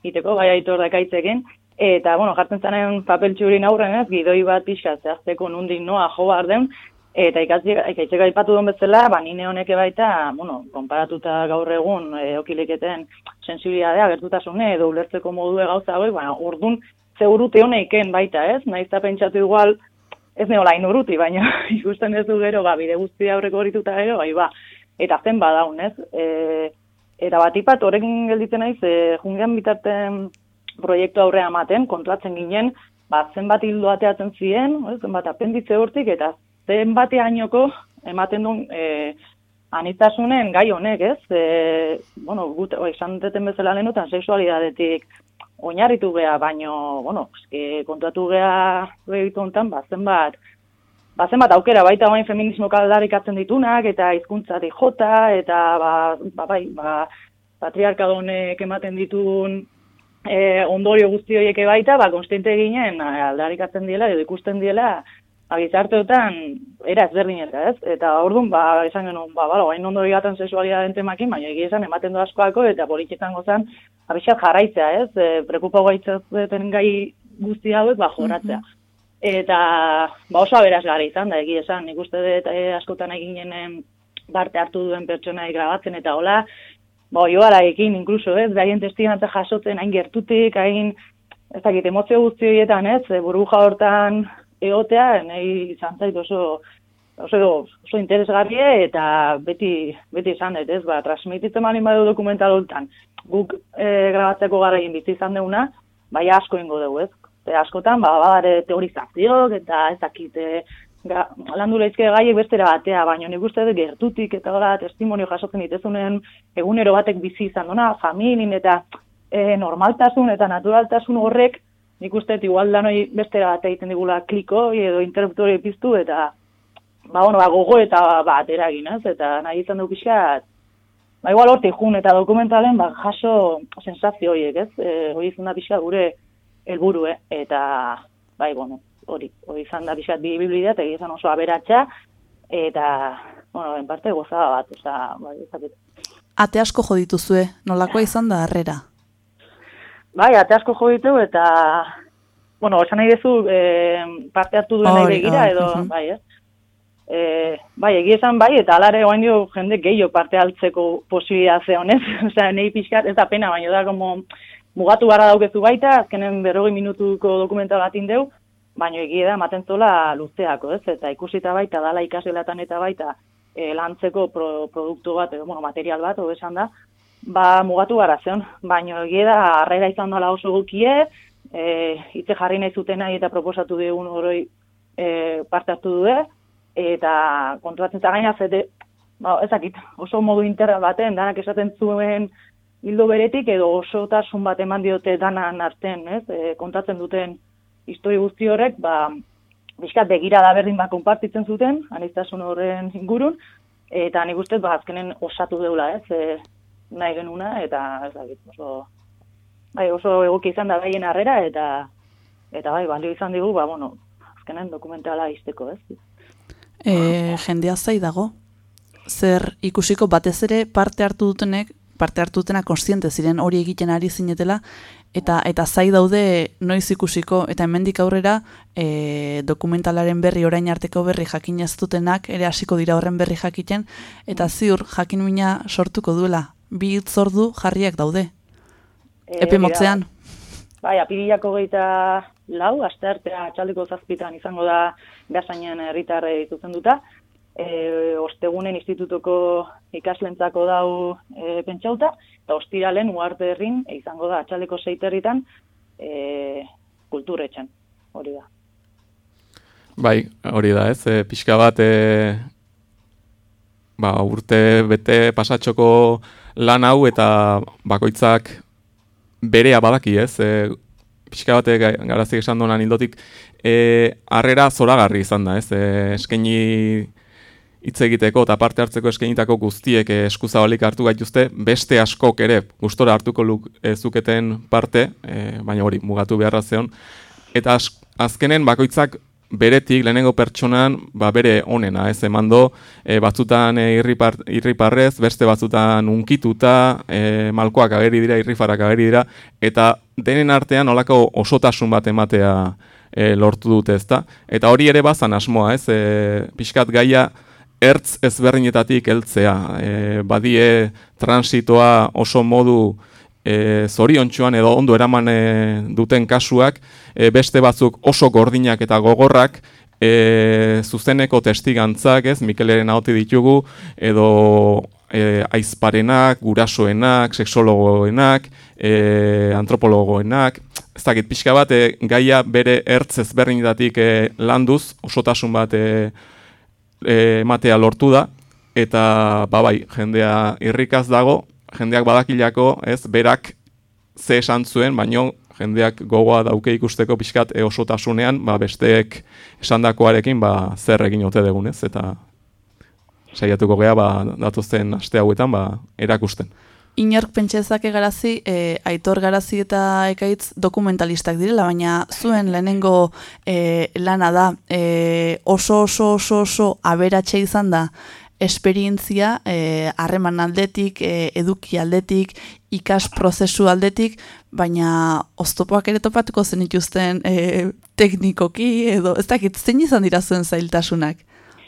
iteko, gai aitor dakaitzekin, eta, bueno, jartzen zanen papel txurin aurren, ez, gidoi bat pixka zehazteko nundik noa jo behar den, eta ikaitzeka aipatu duen bezala, ba, nine honeke baita, bueno, konparatuta gaur egun, e, okiliketen sensibilidadea, gertutasune, edo ulertzeko modue gauza hoi, ba, urdun, zeurute honeiken baita, ez, nahiz eta pentsatu igual, ez neola inuruti, baina [laughs] ikusten ez du gero, ba, bide guzti aurreko horituta gero, bai, ba, eta zen badaun, ez? E, eta bat ipat, horrekin gelditzen naiz, e, jungen bitarten proiektu aurrea ematen, kontratzen ginen, ba, zenbat hildo ateatzen ziren, zenbat apenditze hortik, eta zenbat hainoko ematen duen e, anitasunen gai honek, ez? E, bueno, gut, o, esan deten bezala lehenutan, sexualidadetik oinarritu gea, baino, bueno, eske, kontuatu gea proiektu honetan, ba, zenbat, ba, zenbat aukera, baita bain feminismo kaldarikatzen ditunak, eta hizkuntzatik jota, eta, ba, ba, bai, ba, patriarkadonek ematen ditun e, ondorio guzti horiek baita, ba, konstiente ginen aldarikatzen diela, edo ikusten diela, ba, gizarteotan era ezberdineta, ez? Eta orduan, ba, esan genuen, ba, balo, hain ondorio gaten sexualidadeen temakin, baina egia esan ematen du askoako, eta politxetan gozan, abixat jarraitzea, ez? E, prekupa gaitzatzen gai guzti hauek, ba, joratzea. Eta, ba, oso aberazgarri izan da, egia esan, nik uste dut e, askotan eginen parte hartu duen pertsonai grabatzen, eta hola, ba, joaraekin, inkluso, ez, behaien testigantza jasotzen, hain gertutik, hain, ez dakit, emozio guzti horietan, ez, e, burbuja hortan egotea, nahi izan zait oso, oso, oso interesgarrie, eta beti, beti izan dut, ez, ba, transmititzen mani badu dokumental hortan, guk e, grabatzeko gara egin bizi izan deuna, bai asko ingo dugu, ez, Te askotan, ba, badare teorizazioak, eta ez dakit, e, ga, landu lehizke gaiek bestera batea, baina nik uste dut gertutik eta hola testimonio jasotzen ditezunen egunero batek bizi izan duna, familin eta e, normaltasun eta naturaltasun horrek nik uste igual danoi bestera bat egiten digula kliko edo interruptori piztu eta ba, bueno, ba, gogo eta bat eragin, ez? Eta nahi izan du pixkat, ba, igual hortik jun eta dokumentalen ba, jaso sensazio horiek, ez? E, hori izan da pixka gure helburu, eh? eta bai, bueno, hori, hori izan da pixkat bi biblidea, eta izan oso aberatsa eta, bueno, en parte gozada bat, oza, bai, ezaket. Ate asko jo dituzue, nolakoa izan da harrera? Bai, ate asko jo ditu, eta, bueno, esan nahi dezu, e, parte hartu duen nahi Hori, begira, edo, mhm. bai, ez? E, bai, egia esan bai, eta alare oain dio jende gehiago parte altzeko posibilidade honez, [laughs] osea, nahi pixkat, ez da pena, baina da, como, mugatu gara daukezu baita, azkenen berrogei minutuko dokumental bat indeu, baina egia da, ematen zola luzeako, ez? Eta ikusita baita, dala ikasgelatan eta baita, e, lantzeko pro, produktu bat, edo, bueno, material bat, hobe esan da, ba, mugatu gara zion. Baina egia da, harrera izan dola oso gukie, e, hitze jarri nahi zuten nahi eta proposatu dugun oroi e, parte hartu du eta kontuatzen zagaina zete, ba, ezakit, oso modu interra baten, danak esaten zuen hildo beretik, edo osotasun bat eman diote danan arten, ez, e, kontatzen duten histori guzti horrek, ba, bizkat begira da berdin bat konpartitzen zuten, aniztasun horren ingurun, eta nik ustez, ba, azkenen osatu deula, ez, e, nahi genuna, eta ez dakit, oso, bai, oso egoki izan da behien harrera, eta, eta bai, balio izan digu, ba, bueno, azkenen dokumentala izteko, ez. E, jendea zai dago, zer ikusiko batez ere parte hartu dutenek, parte hartu dutena konstiente ziren hori egiten ari zinetela, eta eta zai daude noiz ikusiko, eta hemendik aurrera e, dokumentalaren berri orain arteko berri jakin ez dutenak, ere hasiko dira horren berri jakiten, eta ziur jakin mina sortuko duela, bi hitzordu jarriak daude, E, epe motzean. Bai, apirilako geita lau, aste artea txaldeko zazpitan izango da behasainen herritarre dituzen duta. E, ostegunen institutoko ikaslentzako dau e, pentsauta, eta ostiralen uarte herrin e, izango da atxaleko seiterritan e, kulturetxan, hori da. Bai, hori da, ez, e, pixka bat e, ba, urte bete pasatxoko lan hau eta bakoitzak berea badaki, ez, e, pixka bat e, garazik esan donan hildotik, e, harrera zoragarri izan da, ez, e, eskaini hitz egiteko eta parte hartzeko eskainitako guztiek e, eskuzabalik hartu gaituzte, beste askok ere gustora hartuko luk e, zuketen parte, e, baina hori mugatu beharra zeon, eta az, azkenen bakoitzak beretik lehenengo pertsonan ba bere onena, ez emando e, batzutan e, irripar, irriparrez, beste batzutan unkituta, e, malkoak ageri dira, irrifarak ageri dira, eta denen artean olako osotasun bat ematea e, lortu dute, ezta? Eta hori ere bazan asmoa, ez? E, pixkat gaia ertz ezberdinetatik heltzea. E, badie transitoa oso modu e, zoriontsuan edo ondo eraman e, duten kasuak, e, beste batzuk oso gordinak eta gogorrak, e, zuzeneko testigantzak, ez, Mikeleren ahoti ditugu, edo e, aizparenak, gurasoenak, seksologoenak, e, antropologoenak, ez dakit pixka bat, e, gaia bere ertz ezberdinetatik e, landuz, osotasun bat e, e, ematea lortu da, eta ba bai, jendea irrikaz dago, jendeak badakilako, ez, berak ze esan zuen, baino jendeak gogoa dauke ikusteko pixkat e, osotasunean, ba, besteek esandakoarekin ba, zer egin ote dugun, ez, eta saiatuko gea ba, datozen aste hauetan ba, erakusten. Inork pentsezake garazi, e, aitor garazi eta ekaitz dokumentalistak direla, baina zuen lehenengo e, lana da e, oso oso oso oso aberatxe izan da esperientzia eh, harreman aldetik, e, eduki aldetik, ikas prozesu aldetik, baina oztopoak ere topatuko zen ituzten e, teknikoki edo ez dakit zein izan dira zuen zailtasunak?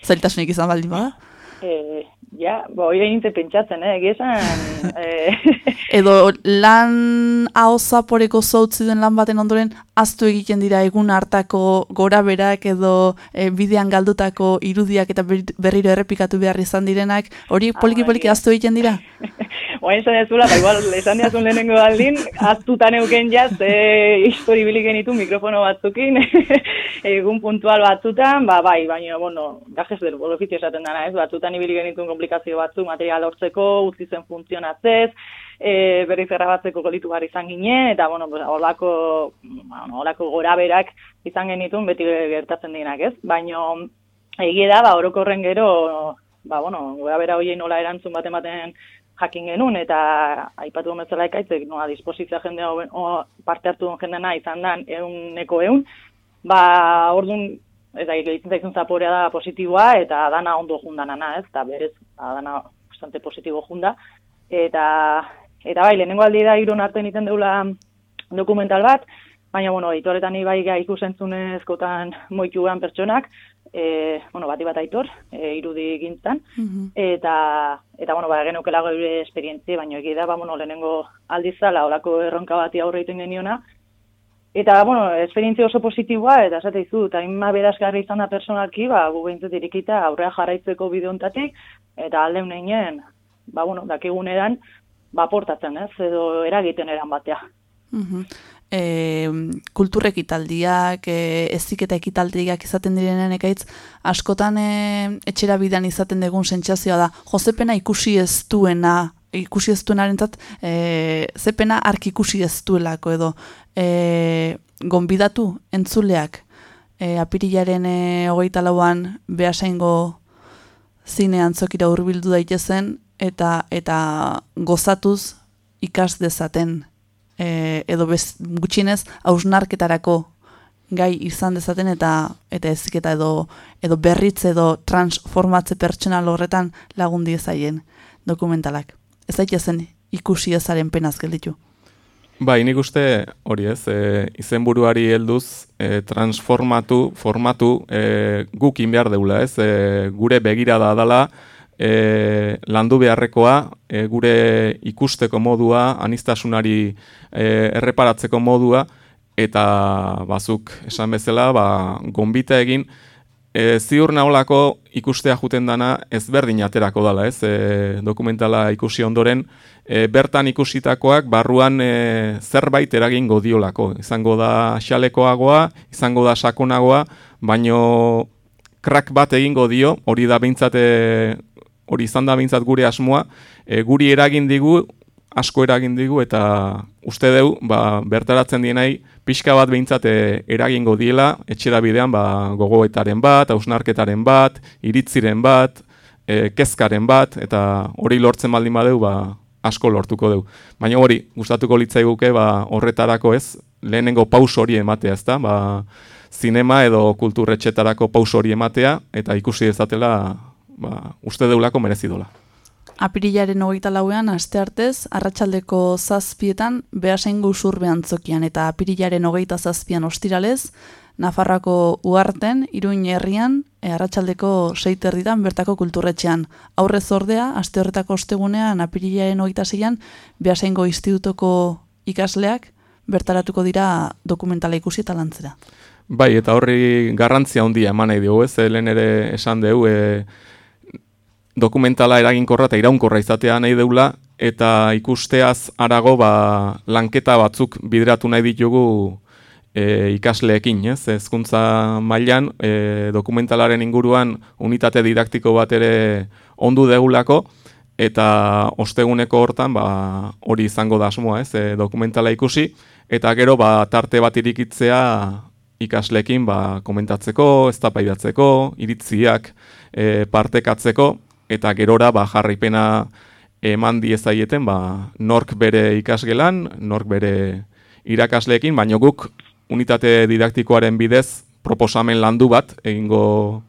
Zailtasunik izan baldin bada? E, ja, bo, hori egin pentsatzen, eh, egizan... [laughs] eh, Edo lan hau zaporeko zautzi den lan baten ondoren aztu egiten dira egun hartako gora berak edo e, bidean galdutako irudiak eta ber- berriro errepikatu behar izan direnak, hori poliki-poliki aztu egiten dira? [laughs] Oain esan ezula, ba, igual, esan diazun lehenengo aldin, aztutan euken jaz, e, histori bilik genitu mikrofono batzukin, [laughs] egun puntual batzutan, ba, bai, baina, bueno, gajez del ofizio esaten dana, ez, batzutan ibili genituen komplikazio batzuk, material hortzeko, utzi zen funtzionatzez, e, berriz errabatzeko golitu behar izan ginen, eta, bueno, pues, holako, bueno, holako gora berak izan genituen beti gertatzen dinak, ez? Baina, egie da, ba, orokorren gero, ba, bueno, gora bera hoiei nola erantzun bat ematen jakin genuen, eta aipatu bezala ekaitzek, noa, disposizia jende o, parte hartu duen jendena izan dan euneko eun, ba, orduan, eta egiten zaizun zaporea da positiboa, eta dana ondo jundanana, ez, eta berez, ba, dana bastante positibo junda, eta, eta bai, lehenengo aldi da iron arte egiten deula dokumental bat, baina, bueno, itoretan ibai ikusentzunezkotan moituan pertsonak, e, bueno, bati bat aitor, e, irudi gintzan, eta, eta bueno, ba, genuke lago gure esperientzia, baina egia da, ba, bueno, lehenengo aldizala, olako erronka bati aurre egiten geniona, Eta, bueno, esperientzia oso positiboa, eta esate izu, eta inma berazgarri izan da personalki, ba, gu behintzat irikita aurrea jarraitzeko bide honetatik, eta alde uneinen, ba, bueno, dakiguneran, ba, portatzen, ez, edo eragiten eran batea. Mhm. E, kultur ekitaldiak, e, ezik eta ekitaldiak izaten direnen ekaitz, askotan e, etxera bidan izaten dugun sentsazioa da, Josepena ikusi ez duena, ikusi ez duenarentzat, e, zepena ark ikusi ez duelako edo, e, gonbidatu entzuleak, e, apirilaren e, hogeita lauan behasaingo zine antzokira hurbildu daitezen, eta eta gozatuz ikas dezaten e, edo bez, gutxinez hausnarketarako gai izan dezaten eta eta eziketa edo edo berritze edo transformatze pertsonal horretan lagun diezaien dokumentalak. Ez daitezen ikusi ezaren penaz gelditu. Bai, nik uste hori ez, e, izenburuari helduz e, transformatu, formatu e, gukin behar deula ez, e, gure begirada dala, e, landu beharrekoa, e, gure ikusteko modua, anistasunari e, erreparatzeko modua, eta bazuk esan bezala, ba, gonbita egin, e, ziur naholako ikustea juten dana ezberdin aterako dala, ez? E, dokumentala ikusi ondoren, e, bertan ikusitakoak barruan e, zerbait eragingo diolako. Izango da xalekoagoa, izango da sakonagoa, baino krak bat egingo dio, hori da behintzat, e, hori izan da behintzat gure asmoa, e, guri eragin digu, asko eragin digu, eta uste deu, ba, bertaratzen dienai, pixka bat behintzat e, eragingo diela, etxera bidean ba, gogoetaren bat, hausnarketaren bat, iritziren bat, e, kezkaren bat, eta hori lortzen baldin badeu, ba, asko lortuko deu. Baina hori, gustatuko litzaiguke ba, horretarako ez, lehenengo paus hori ematea, ezta? Ba, zinema edo kulturretxetarako paus hori ematea, eta ikusi dezatela, ba, uste deulako merezidola. Apirilaren hogeita lauean, aste artez, arratsaldeko zazpietan, behasengo usurbe antzokian, eta apirilaren hogeita zazpian ostiralez, Nafarrako uarten, iruin herrian, e, arratsaldeko seiterritan bertako kulturretxean. Aurrez ordea, aste horretako ostegunean, apirilaren hogeita zeian, behasengo institutoko ikasleak, bertaratuko dira dokumentala ikusi eta lantzera. Bai, eta horri garrantzia handia eman nahi dugu, ez, lehen ere esan dugu, e, dokumentala eraginkorra eta iraunkorra izatea nahi deula, eta ikusteaz arago ba, lanketa batzuk bideratu nahi ditugu e, ikasleekin, ez? Hezkuntza mailan e, dokumentalaren inguruan unitate didaktiko bat ere ondu degulako eta osteguneko hortan ba, hori izango da asmoa, ez? E, dokumentala ikusi eta gero ba, tarte bat irikitzea ikaslekin ba, komentatzeko, eztabaidatzeko, iritziak e, partekatzeko eta gerora ba, jarraipena eman diezaieten ba, nork bere ikasgelan, nork bere irakasleekin, baino guk unitate didaktikoaren bidez proposamen landu bat egingo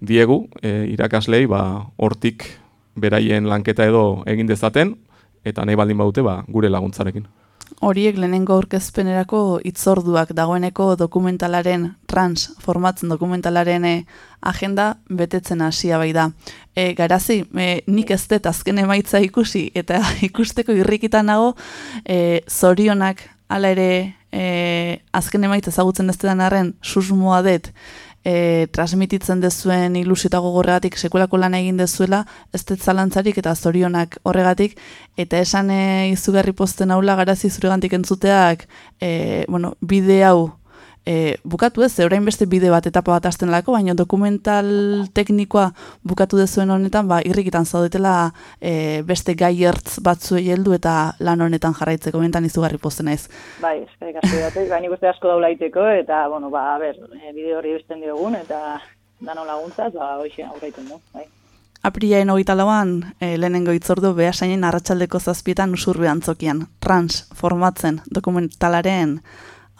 diegu e, irakaslei ba, hortik beraien lanketa edo egin dezaten eta nahi baldin baute ba, gure laguntzarekin. Horiek lehenengo aurkezpenerako itzorduak dagoeneko dokumentalaren trans formatzen dokumentalaren eh, agenda betetzen hasia bai da. E, garazi, e, nik ez dut azken emaitza ikusi eta [laughs] ikusteko irrikitan nago e, zorionak hala ere e, azken emaitza ezagutzen ez den arren susmoa dut e, transmititzen dezuen ilusietago gorregatik sekulako lan egin dezuela, ez dut zalantzarik eta zorionak horregatik, eta esan e, izugarri posten haula garazi zuregantik entzuteak, e, bueno, bide hau e, bukatu ez, orain beste bide bat etapa bat hasten lako, baina dokumental teknikoa bukatu dezuen honetan, ba, irrikitan zaudetela e, beste gai ertz batzuei heldu eta lan honetan jarraitzeko, bentan izugarri posten naiz. Bai, eskerrik asko datek, baina uste asko daulaiteko, eta, bueno, ba, a ber, e, bideo hori besten diogun, eta dano laguntzaz, ba, hoxe aurreiten du, bai. Aprilaen hogeita lauan, e, lehenengo itzordu behasainen arratsaldeko zazpietan usurbe antzokian, trans formatzen dokumentalaren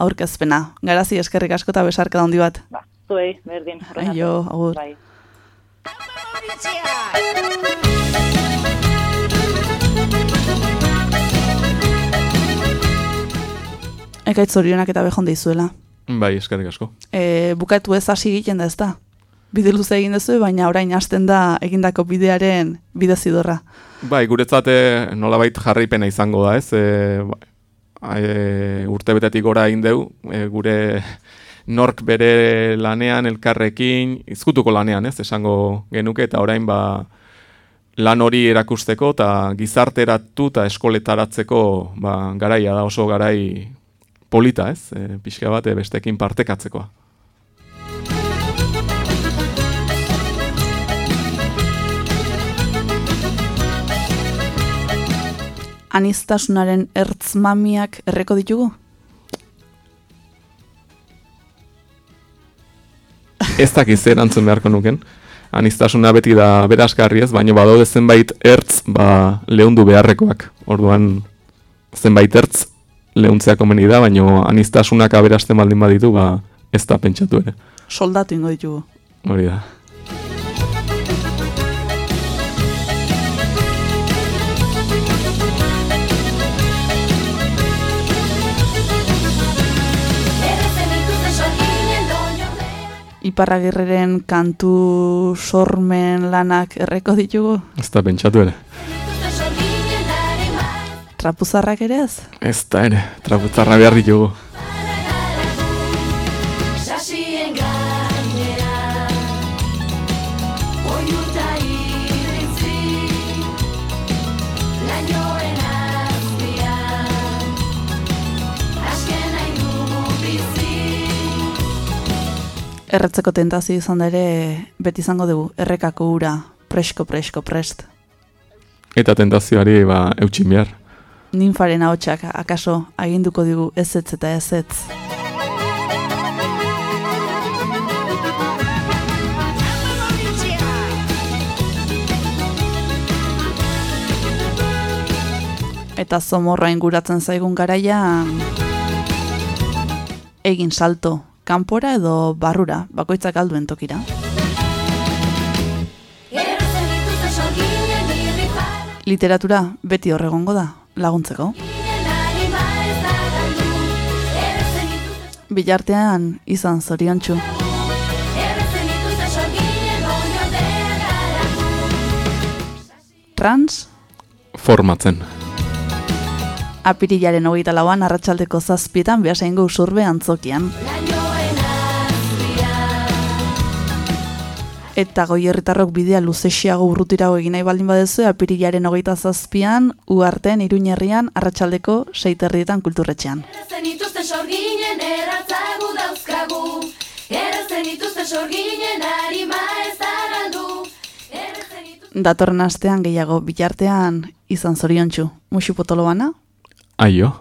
aurkezpena. Garazi eskerrik asko eta besarka handi bat. Ba, zuei, berdin. Aio, agur. Bai. Ekaitz zorionak eta behon deizuela. Bai, eskerrik asko. E, bukatu ez hasi egiten da ez da. Bide luze egin duzu, baina orain hasten da egindako bidearen bide zidorra. Bai, guretzate nolabait jarraipena izango da, ez? E, e, urte betetik gora egin deu, e, gure nork bere lanean, elkarrekin, izkutuko lanean, ez? Esango genuke, eta orain ba, lan hori erakusteko eta gizarteratu eta eskoletaratzeko ba, garaia da oso garai polita, ez? E, pixka bat e, bestekin partekatzekoa. Anistasunaren ertzmamiak erreko ditugu? Ez dakiz zer erantzun beharko nuken. Anistasuna beti da berazgarri ez, baina badaude zenbait ertz ba, lehundu beharrekoak. Orduan zenbait ertz lehuntzea komeni da, baina anistasunak aberasten baldin baditu, ba, ez da pentsatu ere. Soldatu ingo ditugu. Hori da. Iparragirreren kantu sormen lanak erreko ditugu? Ez da pentsatu ere. Trapuzarrak ere ez? Ez da ere, trapuzarra behar ditugu. Erretzeko tentazio izan ere beti izango dugu, errekako ura, presko, presko, prest. Eta tentazioari ba, eutxin behar. Ninfaren ahotsak akaso aginduko digu ezetz eta ezetz. Eta zomorra inguratzen zaigun garaian egin salto, kanpora edo barrura, bakoitzak alduen tokira. Literatura beti horregongo da, laguntzeko. Bilartean izan zoriontsu. Trans, Formatzen. apirilaren hogeita lauan arratsaldeko zazpietan behasaingo usurbe antzokian. Eta goierritarrok bidea luzexiago urrutirago egin nahi baldin badezu, apirilaren hogeita zazpian, uarten, iruñerrian, arratsaldeko seiterrietan kulturretxean. Errazen ituzten sorginen erratzagu dauzkagu Errazen ituzten sorginen harima ez da galdu Datorren astean gehiago bitartean izan zoriontsu. Muxu potolo bana? Aio.